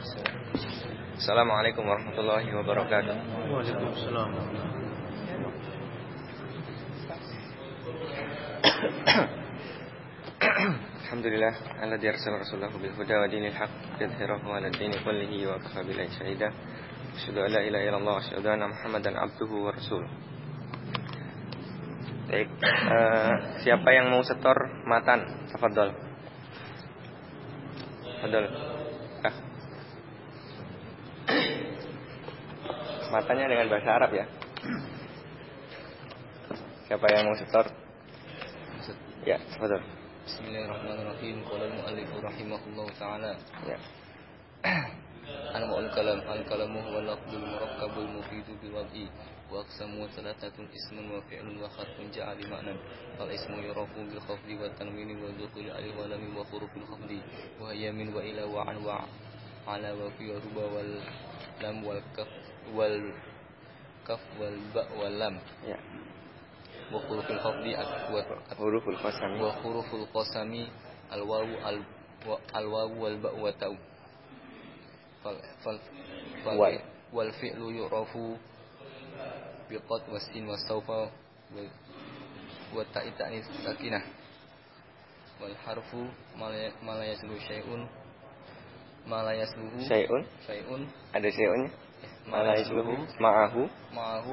Assalamualaikum warahmatullahi wabarakatuh. Waalaikumsalam. Alhamdulillah alladzi arsala rasulahu bil huda wa dinil haqq yadhhirahu 'ala ad-dini kullihi wa kafa billahi shahida. Asyhadu an la ilaha illallah wa asyhadu anna Muhammadan abduhu wa rasuluh. Baik, uh, siapa yang mau setor matan? Tafadhol. Tafadhol. Matanya dengan bahasa Arab ya. Siapa yang mau setor? Ya, tafadhol. Bismillahirrahmanirrahim. Qala al-mu'allif rahimahullah taala. Ya. Anwa'ul kalam al-kalamu huwa lafzul murakkabul mufidu bil wad'i wa aqsamu thalathatun ismun wa fi'lun wa harfun ja'a li ma'nan fal ismu yurafu bil khafdi wa tanwini wa dukhuli alif wa lam wa hurufil khafdi wa hiya min wa ila wa an wa ala wa fi ruba wal lam wal kaf wal kaf wal ba wal lam Ya. wa hurufil khafdi wa Huruful qasam. wa huruful qasami al wawu al al wawu wal ba wa tau fal fal fal Wal. wal fi'lu yu'rafu bi qad wa sin wa sawfa wa wa ta'i ta'nis sakinah wal harfu ma la- ma la yaslu syai'un ma la yasluhu Syai'un? syai'un Ada syai'unnya? Ma la Malaisluhu yasluhu ma'ahu ma'ahu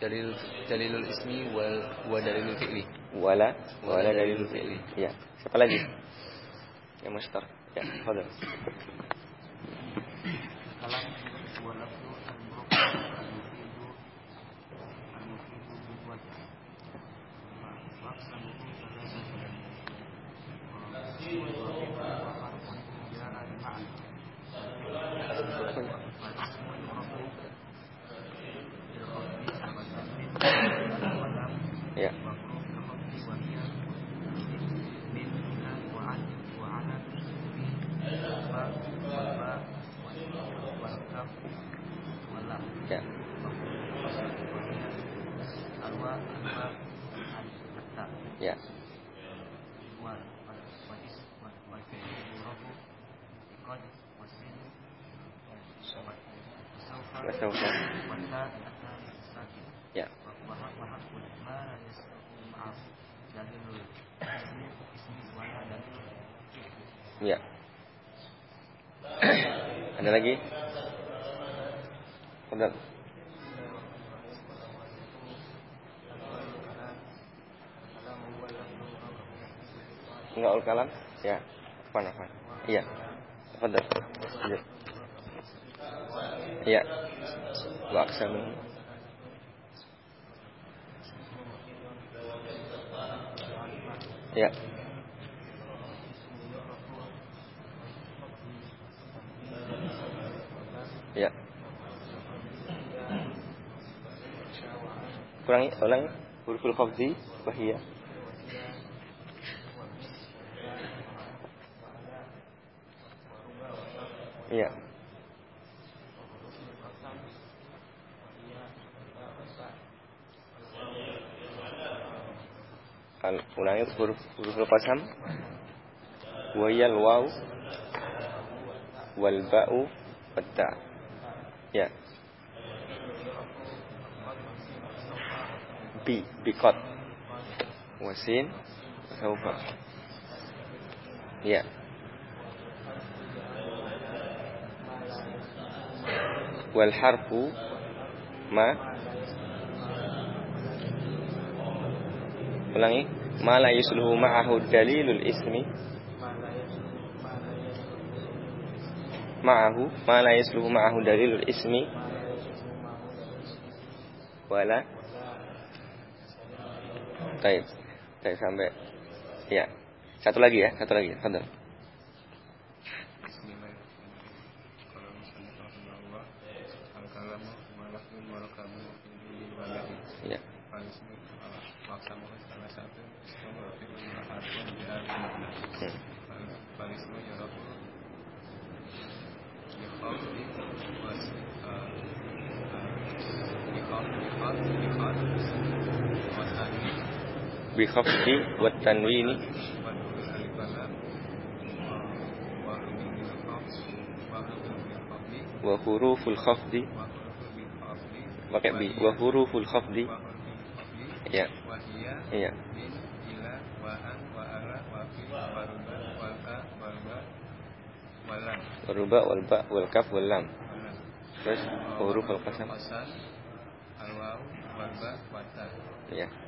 dalil dalilul ismi wal wa dalilul fi'li wala wala Wala dalil dalil fi'li. Ya. Siapa lagi? Yang mau setor. Ya, tafadhol. Kalam wa lafzu al-murakkab al-mufidu al-mufidu bil wad'i. Wa aqsamuhu thalathatun. Wa ismun wa fi'lun wa harfun ja'a li ma'na. Wal ismu yurafu bil khafdi wa tanwin wa lam Ya. wa hurufil khafdi wa hiya min ila wa an wa ana fi ba wal ba wal kaf wal lam Ya. alwa alba al-hatta Ya. wal wal wal is wal wal fi'l yurafu iqad wasin wa sawfa Wa sawfa. wa ta ata sakin Ya. wa wa wa hakul ma la yasrafu ma'af dalilul ismi ismi wala dalilul fi'li Ya. Ada lagi? Tafadhol. Enggak ul kalam? Ya. Afwan, afwan. Iya. Lanjut. Iya. Wa aqsamu. Ya. Ya. Ulangi, ulangi. Huruful khafdi wahiyya. Iya. Al ulangi huruf huruful qasam. Wahiyal waw wal ba'u wat ta. Ya. Bi biqat. Wasin saufa. Ya. Wal harfu ma Ulangi Ma la yusluhu ma'ahu dalilul ismi Ma'ahu Ma la yusluhu ma'ahu dalilul ismi Wala Baik Baik sampai Ya. Satu lagi ya Satu lagi Fadal Ya. Falismu Bi khafdi Wat tanwini Wa Wa Wa wa huruful khafdi wa pakai bi wa huruful khafdi wa ya. Wa wa wa wa wa ruba wal ba wal kaf wal lam. Terus huruful qasam. Qasan, al waw wal ba wa ta. Ya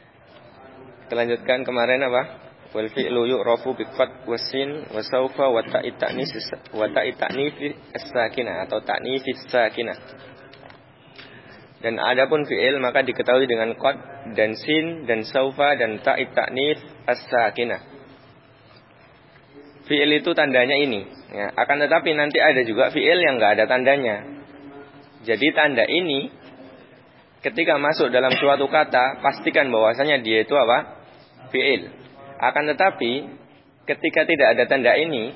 Kita lanjutkan kemarin apa? Wal fi'lu yu'rafu bi fat wasin wa sawfa wa ta'i ta'nis wa ta'i ta'nif as-sakinah atau ta'nif as-sakinah. Dan adapun fi'il maka diketahui dengan qad dan sin dan saufa dan ta'i ta'nif as-sakinah. Fi'il itu tandanya ini. Ya, akan tetapi nanti ada juga fi'il yang enggak ada tandanya. Jadi tanda ini ketika masuk dalam suatu kata pastikan bahwasanya dia itu apa? Fi'il. Akan tetapi ketika tidak ada tanda ini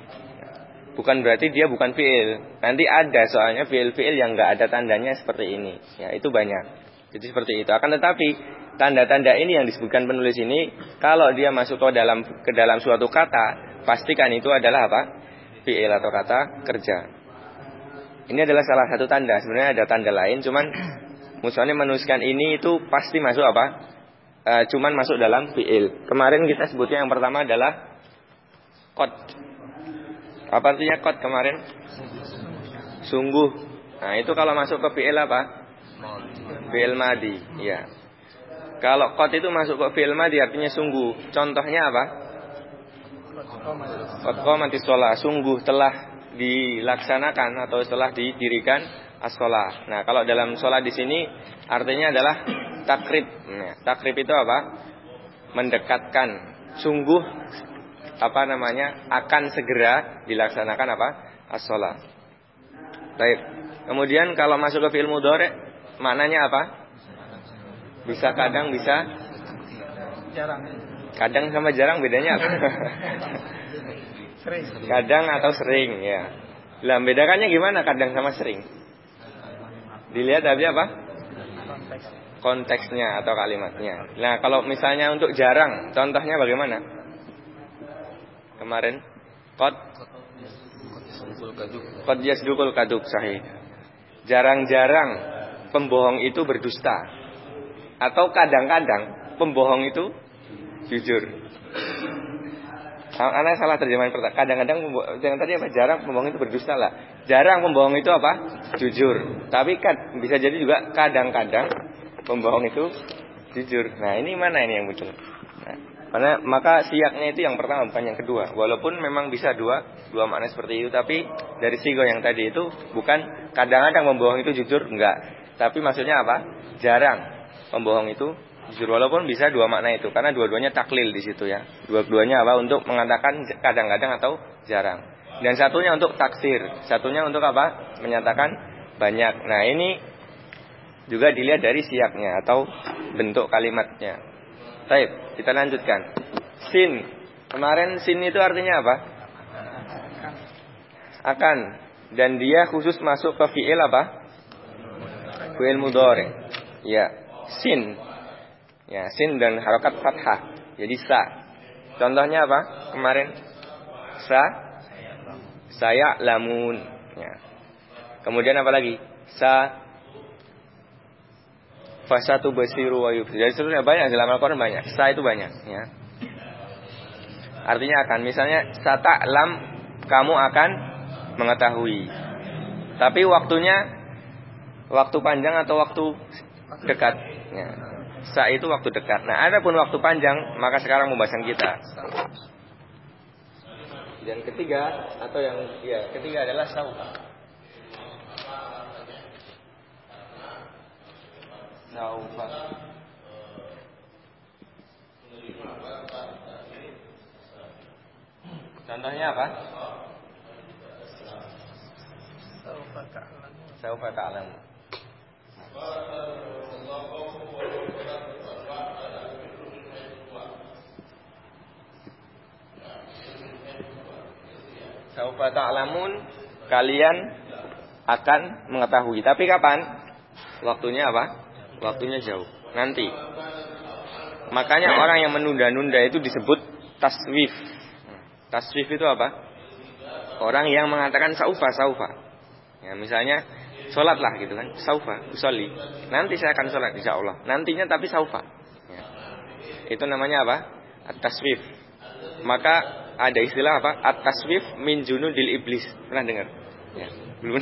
bukan berarti dia bukan fi'il. Nanti ada soalnya fi'il-fi'il yang enggak ada tandanya seperti ini. Ya, itu banyak. Jadi seperti itu. Akan tetapi tanda-tanda ini yang disebutkan penulis ini kalau dia masuk ke dalam ke dalam suatu kata, pastikan itu adalah apa? Fi'il atau kata kerja. Ini adalah salah satu tanda. Sebenarnya ada tanda lain, cuman musuhnya menuliskan ini itu pasti masuk apa? E, cuman masuk dalam fiil. Kemarin kita sebutnya yang pertama adalah kot. Apa artinya kot kemarin? Sungguh. Nah itu kalau masuk ke fiil apa? Fiil madi. Ya. Kalau kot itu masuk ke fiil madi artinya sungguh. Contohnya apa? Kot mati sholat. Sungguh telah dilaksanakan atau setelah didirikan as-sholat. Nah, kalau dalam sholat di sini artinya adalah takrib. Nah, takrib itu apa? Mendekatkan. Sungguh apa namanya? akan segera dilaksanakan apa? As-sholat. Baik. Kemudian kalau masuk ke fi'il mudhari maknanya apa? Bisa kadang bisa jarang kadang sama jarang bedanya apa? sering kadang atau sering ya. Lah bedakannya gimana kadang sama sering? Dilihat dari apa? konteks Konteksnya atau kalimatnya. Nah, kalau misalnya untuk jarang, contohnya bagaimana? Kemarin qad qad yasdukul kadub sahih. Jarang-jarang pembohong itu berdusta. Atau kadang-kadang pembohong itu jujur. Karena salah terjemahan pertama. Kadang-kadang yang tadi apa? Jarang pembohong itu berdusta lah. Jarang pembohong itu apa? Jujur. Tapi kan bisa jadi juga kadang-kadang pembohong itu jujur. Nah ini mana ini yang betul? Nah, karena maka siaknya itu yang pertama bukan yang kedua. Walaupun memang bisa dua dua makna seperti itu, tapi dari sigo yang tadi itu bukan kadang-kadang pembohong itu jujur enggak. Tapi maksudnya apa? Jarang pembohong itu jujur walaupun bisa dua makna itu karena dua-duanya taklil di situ ya. Dua-duanya apa? Untuk mengatakan kadang-kadang atau jarang. Dan satunya untuk taksir, satunya untuk apa? Menyatakan banyak. Nah, ini juga dilihat dari siaknya atau bentuk kalimatnya. Baik, kita lanjutkan. Sin. Kemarin sin itu artinya apa? Akan. Dan dia khusus masuk ke fi'il apa? Fi'il mudhari. Ya, sin. Ya, sin dan harokat fathah. Jadi sa. Contohnya apa? Kemarin sa saya lamun. Ya. Kemudian apa lagi? Sa fasatu basiru wa yubsir. Jadi sebenarnya banyak dalam Al-Qur'an banyak. Sa itu banyak, ya. Artinya akan. Misalnya sata lam kamu akan mengetahui. Tapi waktunya waktu panjang atau waktu dekat. Ya. Sa itu waktu dekat. Nah, ada pun waktu panjang, maka sekarang pembahasan kita. Dan ketiga atau yang ya ketiga adalah saufa. Saufa. Contohnya apa? Saufa ta'lamu. Saufa ta'lamun kalian akan mengetahui. Tapi kapan? Waktunya apa? Waktunya jauh. Nanti. Makanya orang yang menunda-nunda itu disebut taswif. Taswif itu apa? Orang yang mengatakan saufa saufa. Ya, misalnya sholatlah gitu kan, saufa, usolli. Nanti saya akan sholat insya Allah. Nantinya tapi saufa. Ya. Itu namanya apa? At-taswif. Maka ada istilah apa? At-taswif min junudil iblis. Pernah dengar? Ya, belum.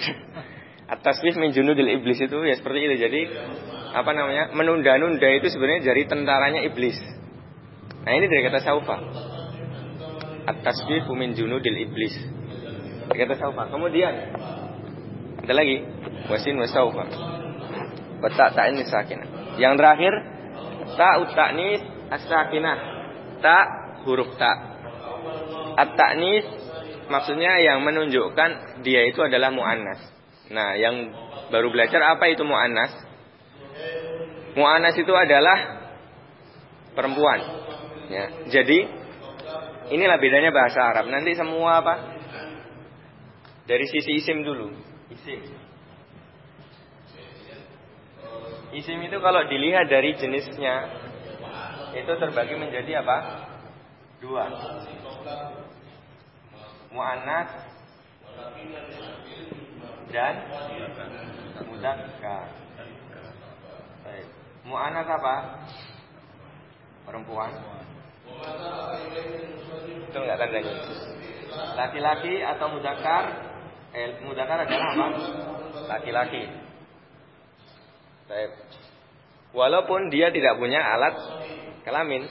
At-taswif min junudil iblis itu ya seperti itu. Jadi apa namanya? Menunda-nunda itu sebenarnya dari tentaranya iblis. Nah, ini dari kata saufa. At-taswif min junudil iblis. Dari kata saufa. Kemudian ada lagi wasin wasaufa. Watak tak ini sakinah. Yang terakhir tak utaknis as-sakinah. Tak huruf tak At-ta'nis maksudnya yang menunjukkan dia itu adalah mu'annas. Nah, yang baru belajar apa itu mu'annas? Mu'annas itu adalah perempuan. Ya. Jadi inilah bedanya bahasa Arab. Nanti semua apa? Dari sisi isim dulu. Isim. Isim itu kalau dilihat dari jenisnya itu terbagi menjadi apa? Dua muannas dan mudakkar. Baik. Muannas apa? Perempuan. Itu enggak tandanya. Laki-laki atau mudakkar? Eh, mudakkar adalah apa? Laki-laki. Baik. Walaupun dia tidak punya alat kelamin,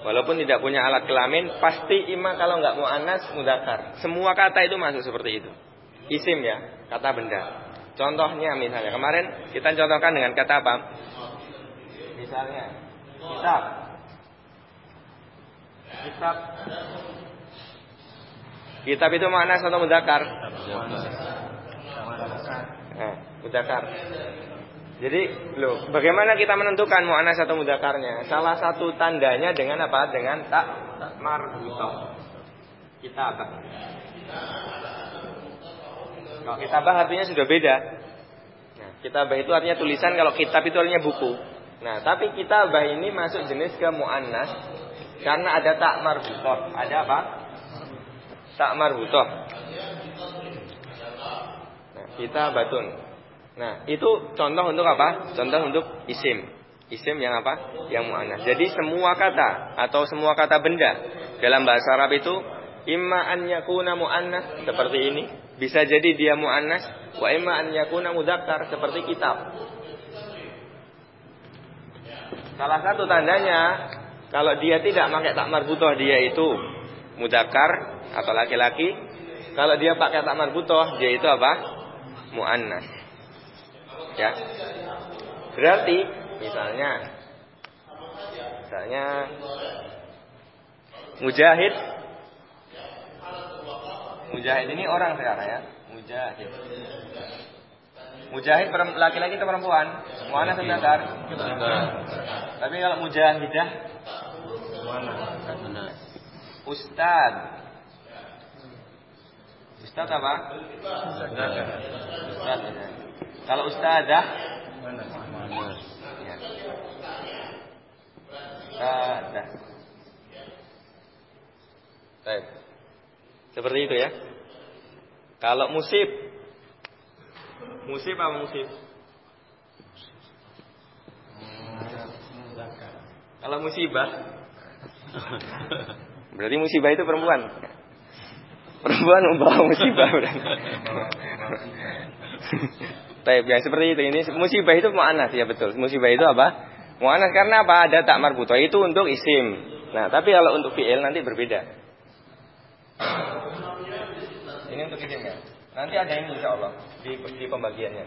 Walaupun tidak punya alat kelamin, pasti ima kalau nggak mau anas mudakar. Semua kata itu masuk seperti itu. Isim ya, kata benda. Contohnya misalnya kemarin kita contohkan dengan kata apa? Misalnya kitab. Kitab. Kitab itu mana atau mudakar? Nah, mudakar. Jadi, loh, bagaimana kita menentukan mu'anas atau mudakarnya? Salah satu tandanya dengan apa? Dengan tak marbutoh. Kitabah. Kalau kitabah artinya sudah beda. Nah, kitabah itu artinya tulisan, kalau kitab itu artinya buku. Nah, tapi kitabah ini masuk jenis ke mu'annas karena ada tak marbutoh. Ada apa? Tak marbutoh. Nah, kita batun. Nah, itu contoh untuk apa? Contoh untuk isim. Isim yang apa? Yang mu'annas. Jadi semua kata atau semua kata benda dalam bahasa Arab itu imma an yakuna mu'annas seperti ini, bisa jadi dia mu'annas, wa imma an yakuna mudzakkar seperti kitab. Salah satu tandanya kalau dia tidak pakai tak marbutoh dia itu mudakar atau laki-laki. Kalau dia pakai tak marbutoh dia itu apa? Mu'annas. Ya. Berarti misalnya misalnya Mujahid Mujahid ini orang sekarang ya. Mujahid. Mujahid laki-laki atau perempuan? Mana sebentar? Tapi kalau mujahidah Ustad. Ustad apa? Ustad. Kalau ustazah? Ya. Ustazah. Baik. Seperti itu ya. Kalau musib Musib apa musib? Kalau musibah Berarti musibah itu perempuan Perempuan membawa musibah Taib yang seperti itu ini musibah itu mu'anas ya betul. Musibah itu apa? Mu'anas karena apa? Ada tak marbuto itu untuk isim. Nah, tapi kalau untuk fi'il nanti berbeda. Ini untuk isim ya. Nanti ada ini insya Allah di, di pembagiannya.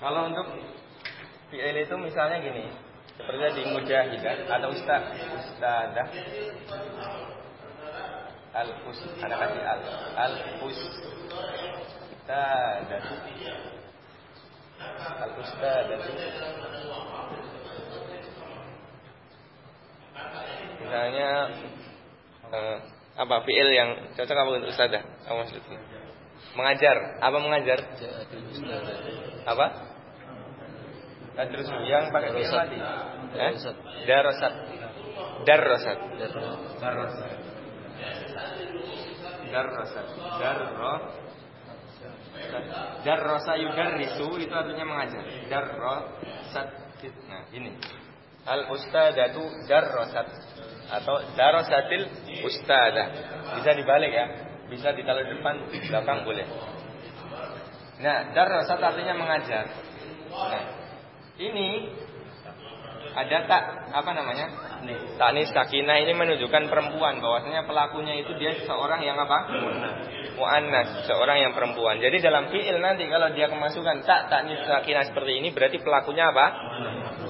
Kalau untuk fi'il itu misalnya gini, seperti di mujahidah atau ustaz ustazah al us ada kasih al al ustadatu al ustadatu misalnya eh, apa fiil yang cocok apa untuk ustadzah apa maksudnya mengajar. Apa mengajar? Apa? Tadrusu yang pakai fiil Darosat. mati eh? Darosat. darosat darosat Darosat. Darrosat. Darro. Darrosa yudarrisu itu artinya mengajar. Darrosat. Nah, ini. Al ustadatu darrosat atau darosatil ustadah. Bisa dibalik ya. Bisa ditaruh depan, belakang boleh. Nah, darrosat artinya mengajar. Nah, ini ada tak apa namanya? Tanis sakinah ini menunjukkan perempuan bahwasanya pelakunya itu dia seorang yang apa? Muannas, seorang yang perempuan. Jadi dalam fiil nanti kalau dia kemasukan tak tanis sakinah seperti ini berarti pelakunya apa?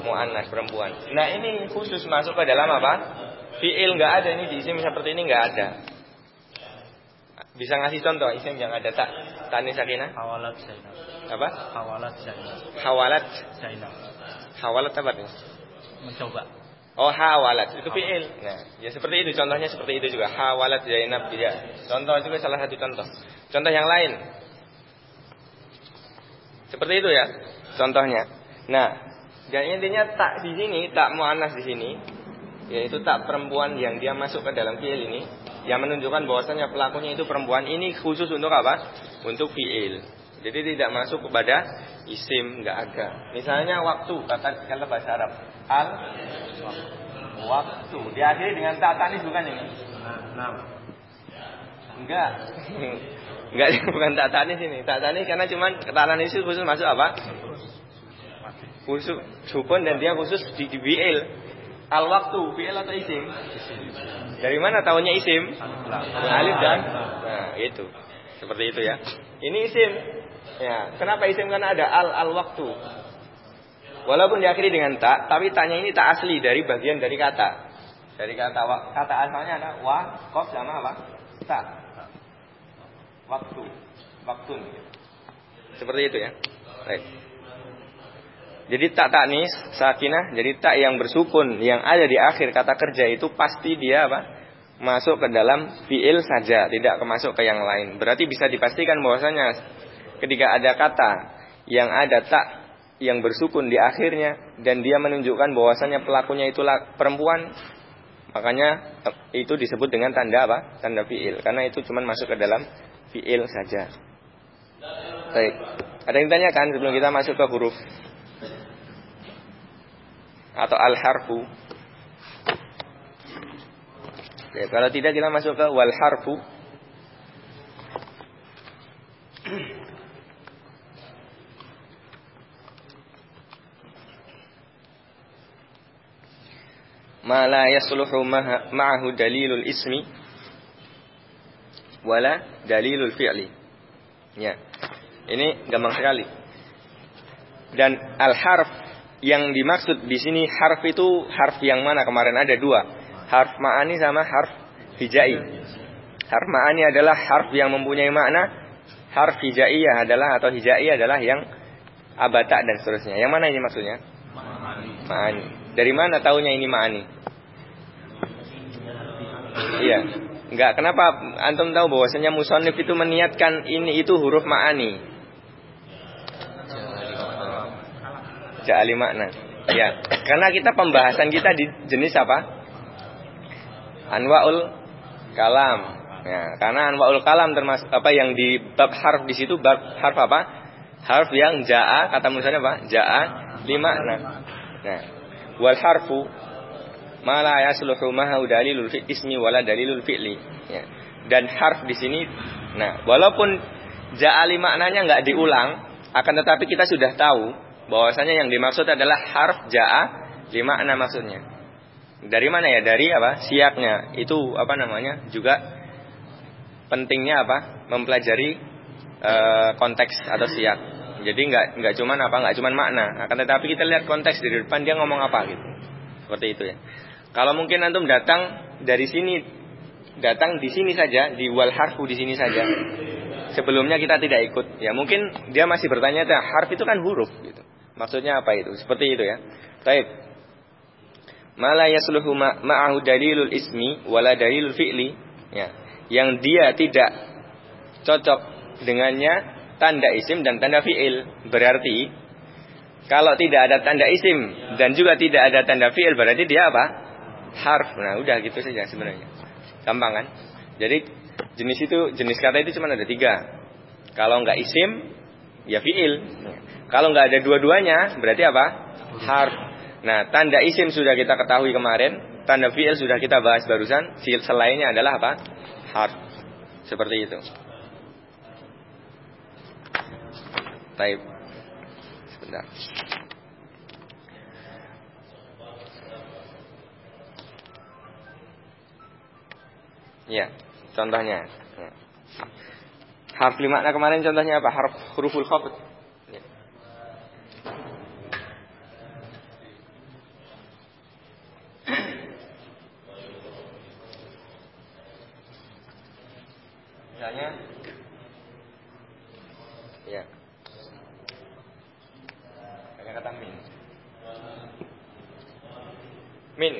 Muannas perempuan. Nah, ini khusus masuk ke dalam apa? Fiil nggak ada ini di isim seperti ini nggak ada. Bisa ngasih contoh isim yang ada tak tanis sakinah? Hawalat Zainab. Apa? Hawalat Zainab. Hawalat. Zainab. Hawalat apa nih? Mencoba. Oh hawalat itu fiil. Nah, ya seperti itu contohnya seperti itu juga hawalat Zainab tidak. Contoh juga salah satu contoh. Contoh yang lain. Seperti itu ya contohnya. Nah, dan intinya tak di sini, tak muannas di sini, yaitu tak perempuan yang dia masuk ke dalam fiil ini yang menunjukkan bahwasanya pelakunya itu perempuan ini khusus untuk apa? Untuk fiil. Jadi tidak masuk kepada isim, nggak ada. Misalnya waktu kata kata bahasa Arab al waktu diakhiri dengan tak tanis bukan ini? Nah, Enggak. Enggak bukan tak tanis ini. Tak tanis karena cuman tanis itu khusus masuk apa? Khusus sukun dan dia khusus di, di fiil. Al waktu fiil atau isim? Dari mana tahunya isim? Alif dan nah, itu. Seperti itu ya. Ini isim. Ya, kenapa isim karena ada al al waktu. Walaupun diakhiri dengan tak, tapi tanya ini tak asli dari bagian dari kata. Dari kata kata asalnya ada wa, kof sama apa? Tak. Waktu. Waktu. Seperti itu ya. Baik. Jadi tak taknis, sakinah, jadi tak yang bersukun yang ada di akhir kata kerja itu pasti dia apa? Masuk ke dalam fiil saja, tidak kemasuk ke yang lain. Berarti bisa dipastikan bahwasanya ketika ada kata yang ada tak yang bersukun di akhirnya dan dia menunjukkan bahwasanya pelakunya itulah perempuan, makanya itu disebut dengan tanda apa? Tanda fiil. Karena itu cuma masuk ke dalam fiil saja. Baik. Ada yang tanyakan sebelum kita masuk ke huruf atau al-harfu. Oke, kalau tidak kita masuk ke wal harfu. Ma la yasluhu ma'ahu dalilul ismi wala dalilul fi'li. Ya. Ini gampang sekali. Dan al-harf yang dimaksud di sini harf itu harf yang mana? Kemarin ada dua. Harf ma'ani sama harf hijai. Harf ma'ani adalah harf yang mempunyai makna harf hijaiyah adalah atau hijai adalah yang abata dan seterusnya. Yang mana ini maksudnya? Ma'ani dari mana tahunya ini ma'ani iya enggak kenapa antum tahu bahwasanya musonif itu meniatkan ini itu huruf ma'ani Ja'ali makna. Ya, karena kita pembahasan kita di jenis apa? Anwaul kalam. Ya, karena anwaul kalam termasuk apa yang di bab harf di situ bab harf apa? Harf yang ja'a kata misalnya apa? Ja'a lima. Nah, wal harfu ma la yasluhu mahu dalilul fi ismi wala dalilul fi'li. Ya. Dan harf di sini nah, walaupun ja'ali maknanya nggak diulang, akan tetapi kita sudah tahu bahwasanya yang dimaksud adalah harf ja'a lima makna maksudnya. Dari mana ya? Dari apa? Siaknya. Itu apa namanya? Juga pentingnya apa? Mempelajari e, konteks atau siak. Jadi nggak nggak cuman apa? nggak cuman makna. Akan tetapi kita lihat konteks di depan dia ngomong apa gitu. Seperti itu ya. Kalau mungkin antum datang dari sini datang di sini saja, di wal harfu di sini saja. Sebelumnya kita tidak ikut. Ya mungkin dia masih bertanya, harf itu kan huruf gitu. Maksudnya apa itu? Seperti itu ya. Baik. Mala yasluhu ma'ahu dalilul ismi wala dalilul fi'li. Ya. Yang dia tidak cocok dengannya tanda isim dan tanda fi'il. Berarti kalau tidak ada tanda isim dan juga tidak ada tanda fi'il berarti dia apa? Harf. Nah, udah gitu saja sebenarnya. Gampang kan? Jadi jenis itu jenis kata itu cuma ada tiga. Kalau nggak isim, ya fi'il. Kalau nggak ada dua-duanya, berarti apa? Harf. Nah, tanda isim sudah kita ketahui kemarin, tanda fi'il sudah kita bahas barusan, selainnya adalah apa? Harf. Seperti itu. Baik. Sebentar. Ya, contohnya. Ya. Harf lima kemarin contohnya apa? Harf huruful khafd.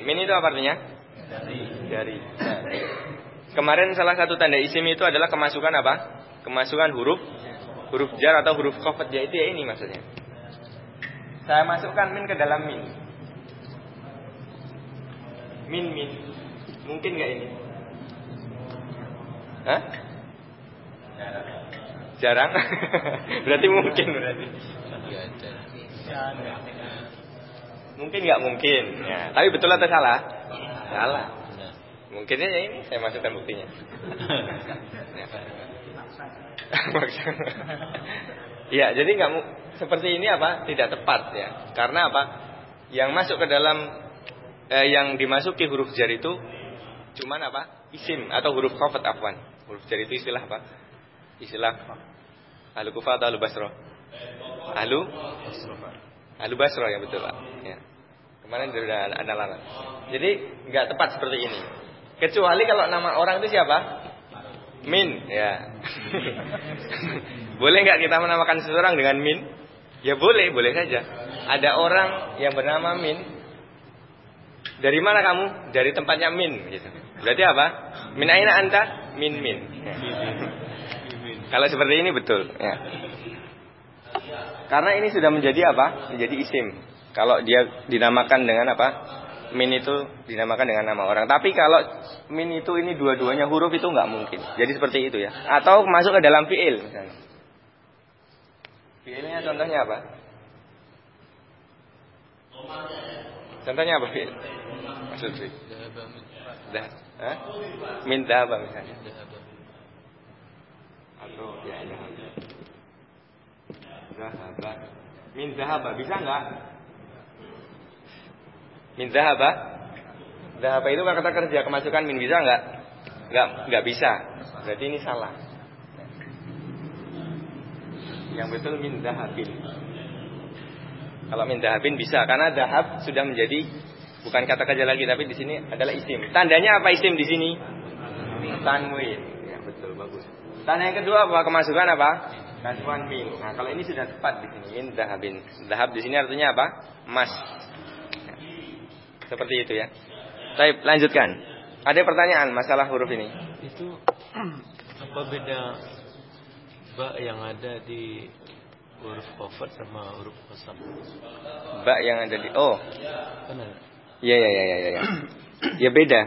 Min, itu apa artinya? Dari. Dari. Nah. Kemarin salah satu tanda isim itu adalah kemasukan apa? Kemasukan huruf huruf jar atau huruf khafat ya itu ya ini maksudnya. Saya masukkan min ke dalam min. Min min. Mungkin nggak ini? Hah? Jarang. Jarang? berarti mungkin berarti. Mungkin nggak mungkin. Ya. Tapi betul atau salah? Salah. Mungkinnya ya ini saya masukkan buktinya. ya, jadi nggak seperti ini apa? Tidak tepat ya. Karena apa? Yang masuk ke dalam eh, yang dimasuki huruf jar itu cuman apa? Isim atau huruf khafat afwan. Huruf jar itu istilah apa? Istilah Ahlu Kufah atau Ahlu Basro? Ahlu Ahlu Basro ya betul Pak. Ya. Kemarin sudah ada lalat. Jadi nggak tepat seperti ini. Kecuali kalau nama orang itu siapa? Min, ya. boleh nggak kita menamakan seseorang dengan Min? Ya boleh, boleh saja. Ada orang yang bernama Min. Dari mana kamu? Dari tempatnya Min, gitu. Berarti apa? Min aina anta? Min Min. Ya. Kalau seperti ini betul, ya. Karena ini sudah menjadi apa? Menjadi isim. Kalau dia dinamakan dengan apa? Min itu dinamakan dengan nama orang. Tapi kalau min itu ini dua-duanya huruf itu nggak mungkin. Jadi seperti itu ya. Atau masuk ke dalam fiil misalnya. Fiilnya contohnya apa? Contohnya apa fiil? Maksud sih. Dah? Min misalnya. Atau ya dahaba. Dahaba. Min dahaba bisa nggak? Min zahaba? Zahaba itu kata kerja kemasukan min bisa enggak? Enggak, enggak bisa. Berarti ini salah. Yang betul min zahabin. Kalau min zahabin bisa karena zahab sudah menjadi bukan kata kerja lagi tapi di sini adalah isim. Tandanya apa isim di sini? Tanwin. Ya betul bagus. Tanda yang kedua apa? Kemasukan apa? Kasuan min. Nah, kalau ini sudah tepat di sini min zahabin. Zahab di sini artinya apa? Emas. Seperti itu ya. Baik, lanjutkan. Ada pertanyaan masalah huruf ini? Itu apa beda ba yang ada di huruf kofat sama huruf kosam? Ba yang ada di oh. Benar. Iya iya iya iya ya. Ya beda.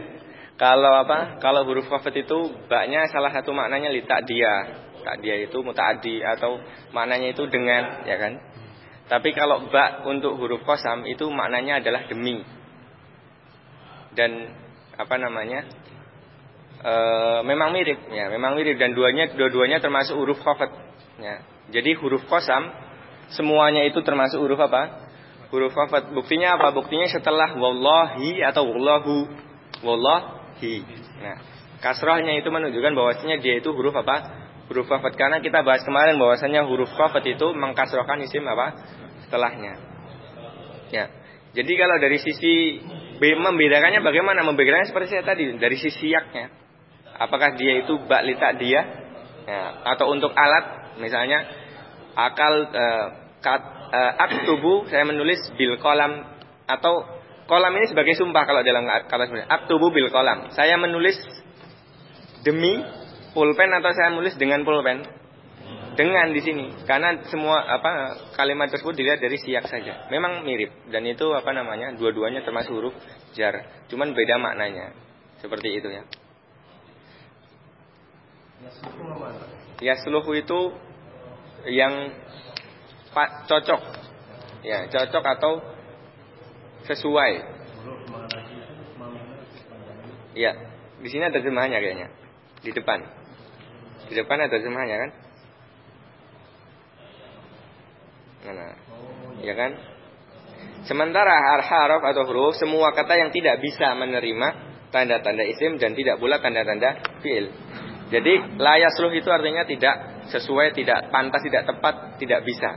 Kalau apa? Kalau huruf kofat itu baknya salah satu maknanya li dia. Tak dia itu mutaadi atau maknanya itu dengan, ya kan? Tapi kalau ba untuk huruf kosam itu maknanya adalah demi. Dan apa namanya? E, memang mirip ya memang mirip. Dan duanya dua-duanya termasuk huruf khafat ya. Jadi huruf kosam semuanya itu termasuk huruf apa? Huruf khafat. Buktinya apa? Buktinya setelah wallahi atau wallahu wallahi. Nah kasrahnya itu menunjukkan bahwasanya dia itu huruf apa huruf khafat karena kita bahas kemarin bahwasanya huruf khafat itu mengkasrohkan isim apa setelahnya ya jadi kalau dari sisi membedakannya bagaimana? Membedakannya seperti saya tadi dari sisi yaknya. Apakah dia itu bak litak dia? Ya, atau untuk alat misalnya akal uh, kat, uh, aktubu saya menulis bil kolam atau kolam ini sebagai sumpah kalau dalam kalau sebenarnya aktubu bil kolam. Saya menulis demi pulpen atau saya menulis dengan pulpen? Dengan di sini karena semua apa kalimat tersebut dilihat dari siak saja. Memang mirip dan itu apa namanya? Dua-duanya termasuk huruf jar. Cuman beda maknanya. Seperti itu ya. Ya seluruh itu yang cocok. Ya, cocok atau sesuai. Ya, di sini ada terjemahannya kayaknya. Di depan. Di depan ada terjemahannya kan? Mana? Ya kan? Sementara harf atau huruf semua kata yang tidak bisa menerima tanda-tanda isim dan tidak pula tanda-tanda fiil. Jadi layasluh itu artinya tidak sesuai, tidak pantas, tidak tepat, tidak bisa.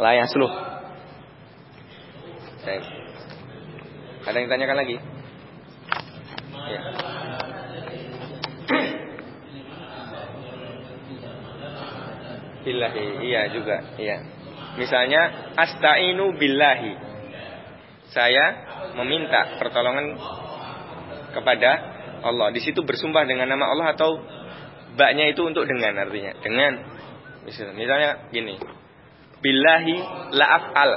Layasluh. Ada yang tanyakan lagi? Ya. Billahi, iya juga, iya. Misalnya astainu billahi. Saya meminta pertolongan kepada Allah. Di situ bersumpah dengan nama Allah atau baknya itu untuk dengan artinya. Dengan misalnya, misalnya gini. Billahi la af'al.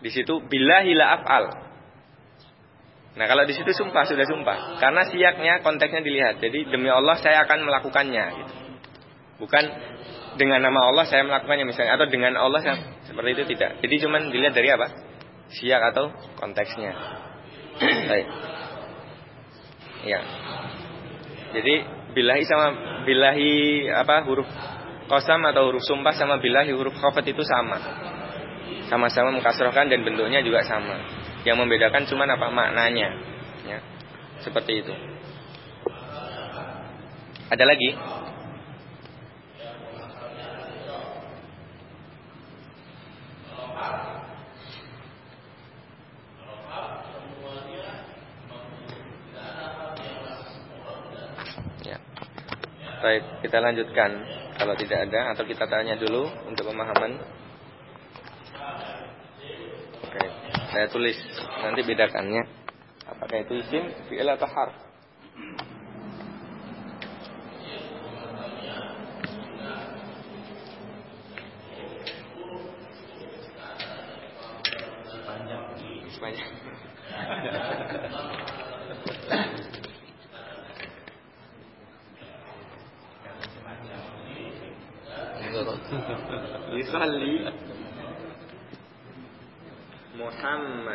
Di situ billahi la af'al. Nah, kalau di situ sumpah sudah sumpah. Karena siaknya konteksnya dilihat. Jadi demi Allah saya akan melakukannya gitu. Bukan dengan nama Allah saya melakukannya misalnya atau dengan Allah saya, seperti itu tidak. Jadi cuman dilihat dari apa? Siak atau konteksnya. Baik. Ya. Jadi bilahi sama bilahi apa huruf kosam atau huruf sumpah sama bilahi huruf khafat itu sama. Sama-sama mengkasrohkan dan bentuknya juga sama. Yang membedakan cuma apa maknanya. Ya. Seperti itu. Ada lagi? Baik, kita lanjutkan. Kalau tidak ada atau kita tanya dulu untuk pemahaman. Saya tulis nanti bedakannya. Apakah itu isim, fi'il atau harf?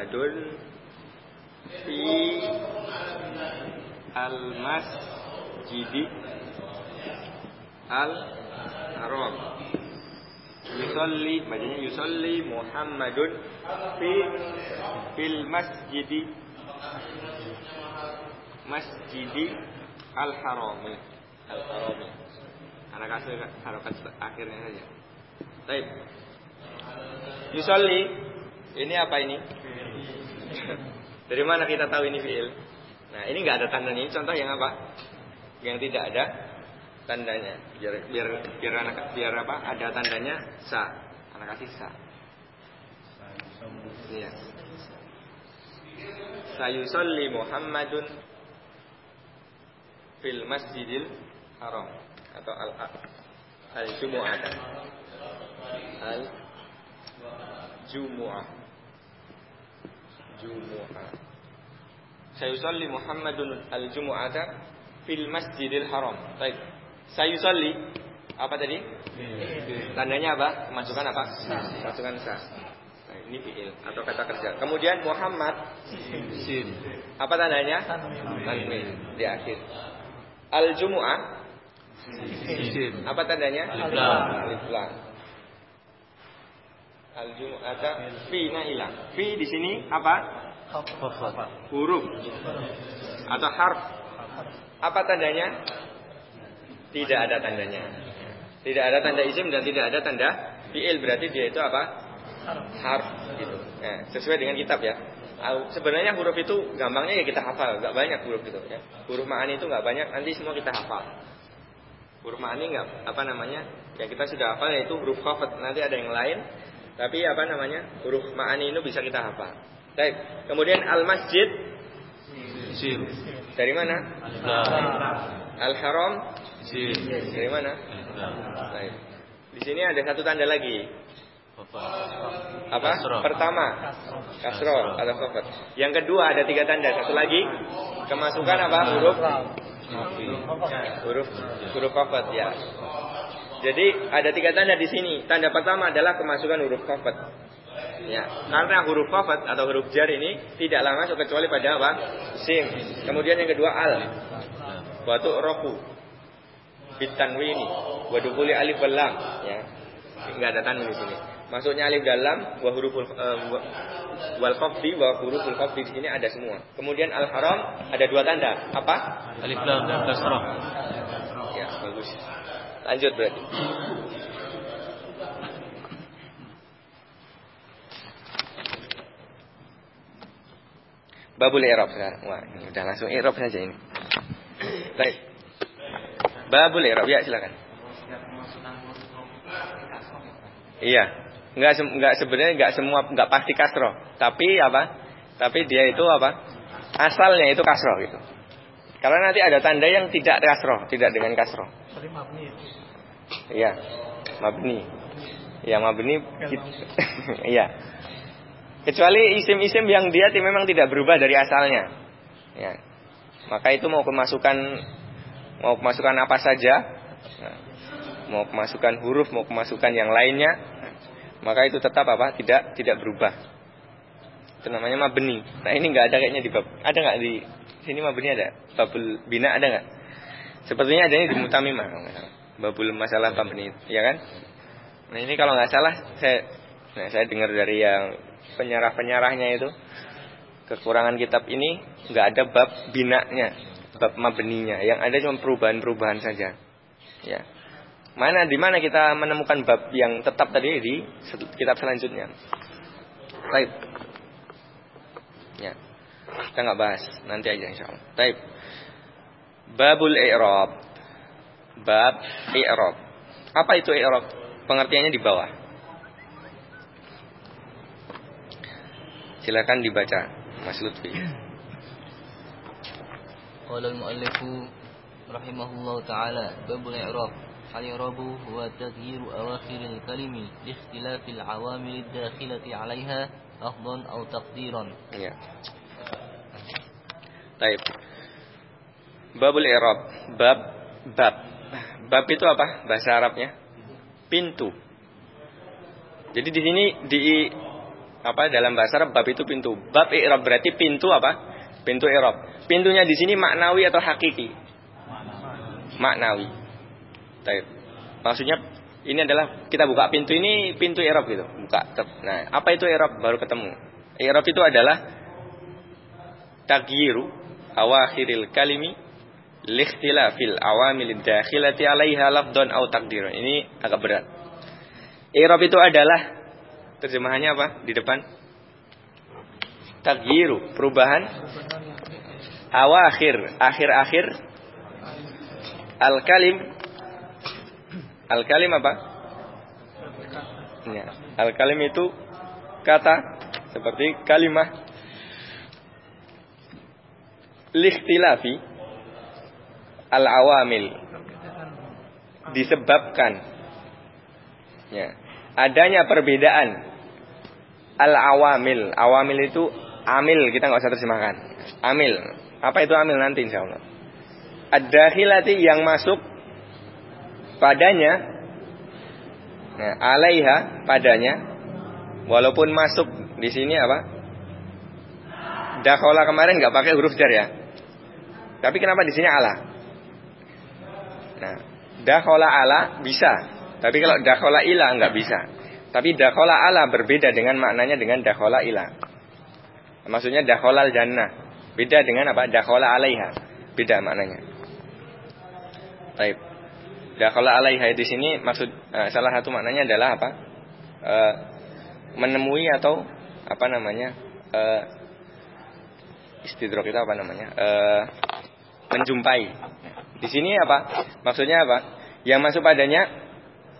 Muhammadun fi al-masjidi al-haram Yusalli bacanya yusalli Muhammadun fi fil masjidi masjidi al-harami al-harami anak kasih harokat akhirnya saja Baik. Yusolli. Ini apa ini? Dari mana kita tahu ini fiil? Nah, ini nggak ada tandanya. Contoh yang apa? Yang tidak ada tandanya. Biar biar biar anak biar apa? Ada tandanya sa. Anak kasih sa. Iya. Sayusolli Muhammadun fil Masjidil Haram atau al al Jumu'ah al Jumu'ah Jumu'ah Sayusalli Muhammadun al Jumu'ata fil Masjidil Haram. Baik. Sayusalli apa tadi? Tandanya apa? Masukkan apa? Masukkan sa. Nah, ini fiil atau kata kerja. Kemudian Muhammad sin. Apa tandanya? Tanwin di akhir. Al Jumu'ah sin. Apa tandanya? Alif lam al jumu'ata fi naila. Fi di sini apa? Huruf atau harf. Apa tandanya? Tidak ada tandanya. Tidak ada tanda isim dan tidak ada tanda fiil berarti dia itu apa? Harf gitu. Nah, sesuai dengan kitab ya. sebenarnya huruf itu gampangnya ya kita hafal, nggak banyak huruf itu ya. Huruf ma'ani itu nggak banyak, nanti semua kita hafal. Huruf ma'ani nggak apa namanya? Ya kita sudah hafal yaitu huruf khafat. Nanti ada yang lain, tapi apa namanya? Huruf ma'ani itu bisa kita hafal. Baik. Kemudian al-masjid dari mana? Al-haram dari mana? Baik. Di sini ada satu tanda lagi. Apa? Kasroh. Pertama, kasro atau khafat. Yang kedua ada tiga tanda. Satu lagi kemasukan apa? Huruf huruf huruf khafat ya. Jadi ada tiga tanda di sini. Tanda pertama adalah kemasukan huruf khafat. Ya, karena huruf khafat atau huruf jar ini tidaklah masuk kecuali pada apa? Sim. Kemudian yang kedua al. Watu roku. Bitanwini. Wadukuli alif wal lam. Ya. Enggak ada tanwin di sini. Masuknya alif dalam wa huruful uh, wa- wal khafdi wa huruful khafdi di sini ada semua. Kemudian al haram ada dua tanda. Apa? Alif lam dan kasroh. Ya, bagus. Lanjut berarti. Babul sekarang. Wah, ini udah langsung i'rab saja ini. Baik. Babul i'rab ya silakan. Iya. Enggak enggak sebenarnya enggak semua enggak pasti kasroh, tapi apa? Tapi dia itu apa? Asalnya itu kasroh gitu. Karena nanti ada tanda yang tidak kasroh, tidak dengan kasroh. Iya, mabni. Ya mabni. kit- Iya. Kecuali isim-isim yang dia memang tidak berubah dari asalnya. Ya. Maka itu mau kemasukan mau kemasukan apa saja, nah, mau kemasukan huruf, mau kemasukan yang lainnya, maka itu tetap apa? Tidak tidak berubah. Itu namanya mabni. Nah ini nggak ada kayaknya di bab. Ada nggak di sini mabni ada? Babul bina ada nggak? Sepertinya adanya di mutamimah. Babul masalah mabni, ya kan? Nah ini kalau nggak salah saya nah, saya dengar dari yang penyarah-penyarahnya itu kekurangan kitab ini nggak ada bab binanya, bab mabninya. Yang ada cuma perubahan-perubahan saja. Ya. Mana di mana kita menemukan bab yang tetap tadi di kitab selanjutnya. Baik. Ya. Kita nggak bahas nanti aja insyaallah. Baik. Babul i'rab. Bab i'rab. Apa itu i'rab? Pengertiannya di bawah. Silakan dibaca Mas Lutfi. قال المؤلف رحمه الله تعالى باب الإعراب الإعراب هو تغيير أواخر الكلم لاختلاف العوامل الداخلة عليها لفظا أو تقديرا Ya. Baik. Babul i'rab. Bab bab. Bab itu apa? Bahasa Arabnya pintu. Jadi di sini di apa dalam bahasa Arab bab itu pintu. Bab i'rab berarti pintu apa? Pintu i'rab. Pintunya di sini maknawi atau hakiki? Maknawi. Maksudnya ini adalah kita buka pintu ini pintu i'rab gitu. Buka. Nah, apa itu i'rab? Baru ketemu. I'rab itu adalah tagyiru awakhiril kalimi likhtilafil awamil dakhilati alaiha lafdhan au takdiran. Ini agak berat. I'rab itu adalah terjemahannya apa di depan? Tagyiru, perubahan awakhir, akhir-akhir al-kalim al-kalim apa? Ya, al-kalim itu kata seperti kalimah likhtilafi al-awamil. Disebabkan. Ya. Adanya perbedaan. Al-awamil. Awamil itu amil. Kita nggak usah terjemahkan. Amil. Apa itu amil nanti insyaallah ad-dakhilati yang masuk padanya. Nah, alaiha padanya. Walaupun masuk di sini apa? Dakhala kemarin nggak pakai huruf jar ya? Tapi kenapa di sini ala? Nah, dakhala ala bisa. Tapi kalau dakhala ila nggak bisa. Tapi dakhala ala berbeda dengan maknanya dengan dakhala ila. Maksudnya dakhala jannah. Beda dengan apa? Dakhala alaiha. Beda maknanya. Baik. Dakhala alaiha di sini maksud eh, salah satu maknanya adalah apa? Eh, menemui atau apa namanya? Eh, istidrok itu apa namanya? Menjumpai. Di sini apa? Maksudnya apa? Yang masuk padanya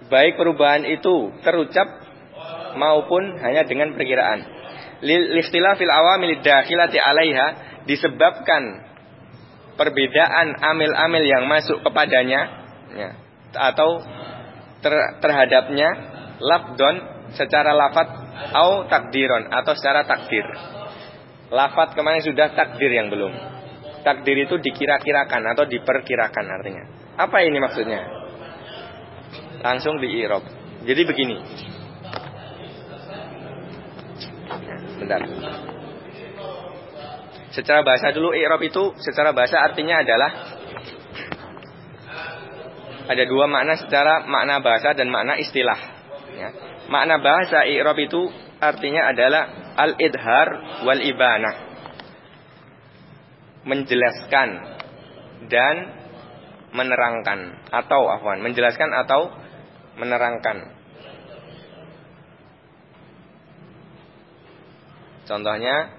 baik perubahan itu terucap maupun hanya dengan perkiraan. Listilah fil awamil dakhilati alaiha disebabkan perbedaan amil-amil yang masuk kepadanya ya, atau ter, terhadapnya lafdon secara lafat au takdiron atau secara takdir. Lafat kemarin sudah takdir yang belum. Takdir itu dikira-kirakan atau diperkirakan artinya. Apa ini maksudnya? Langsung di irob. Jadi begini. Bentar. Secara bahasa dulu i'rab itu secara bahasa artinya adalah ada dua makna secara makna bahasa dan makna istilah. Ya. Makna bahasa i'rab itu artinya adalah al-idhar wal ibanah. Menjelaskan dan menerangkan atau afwan, menjelaskan atau menerangkan. Contohnya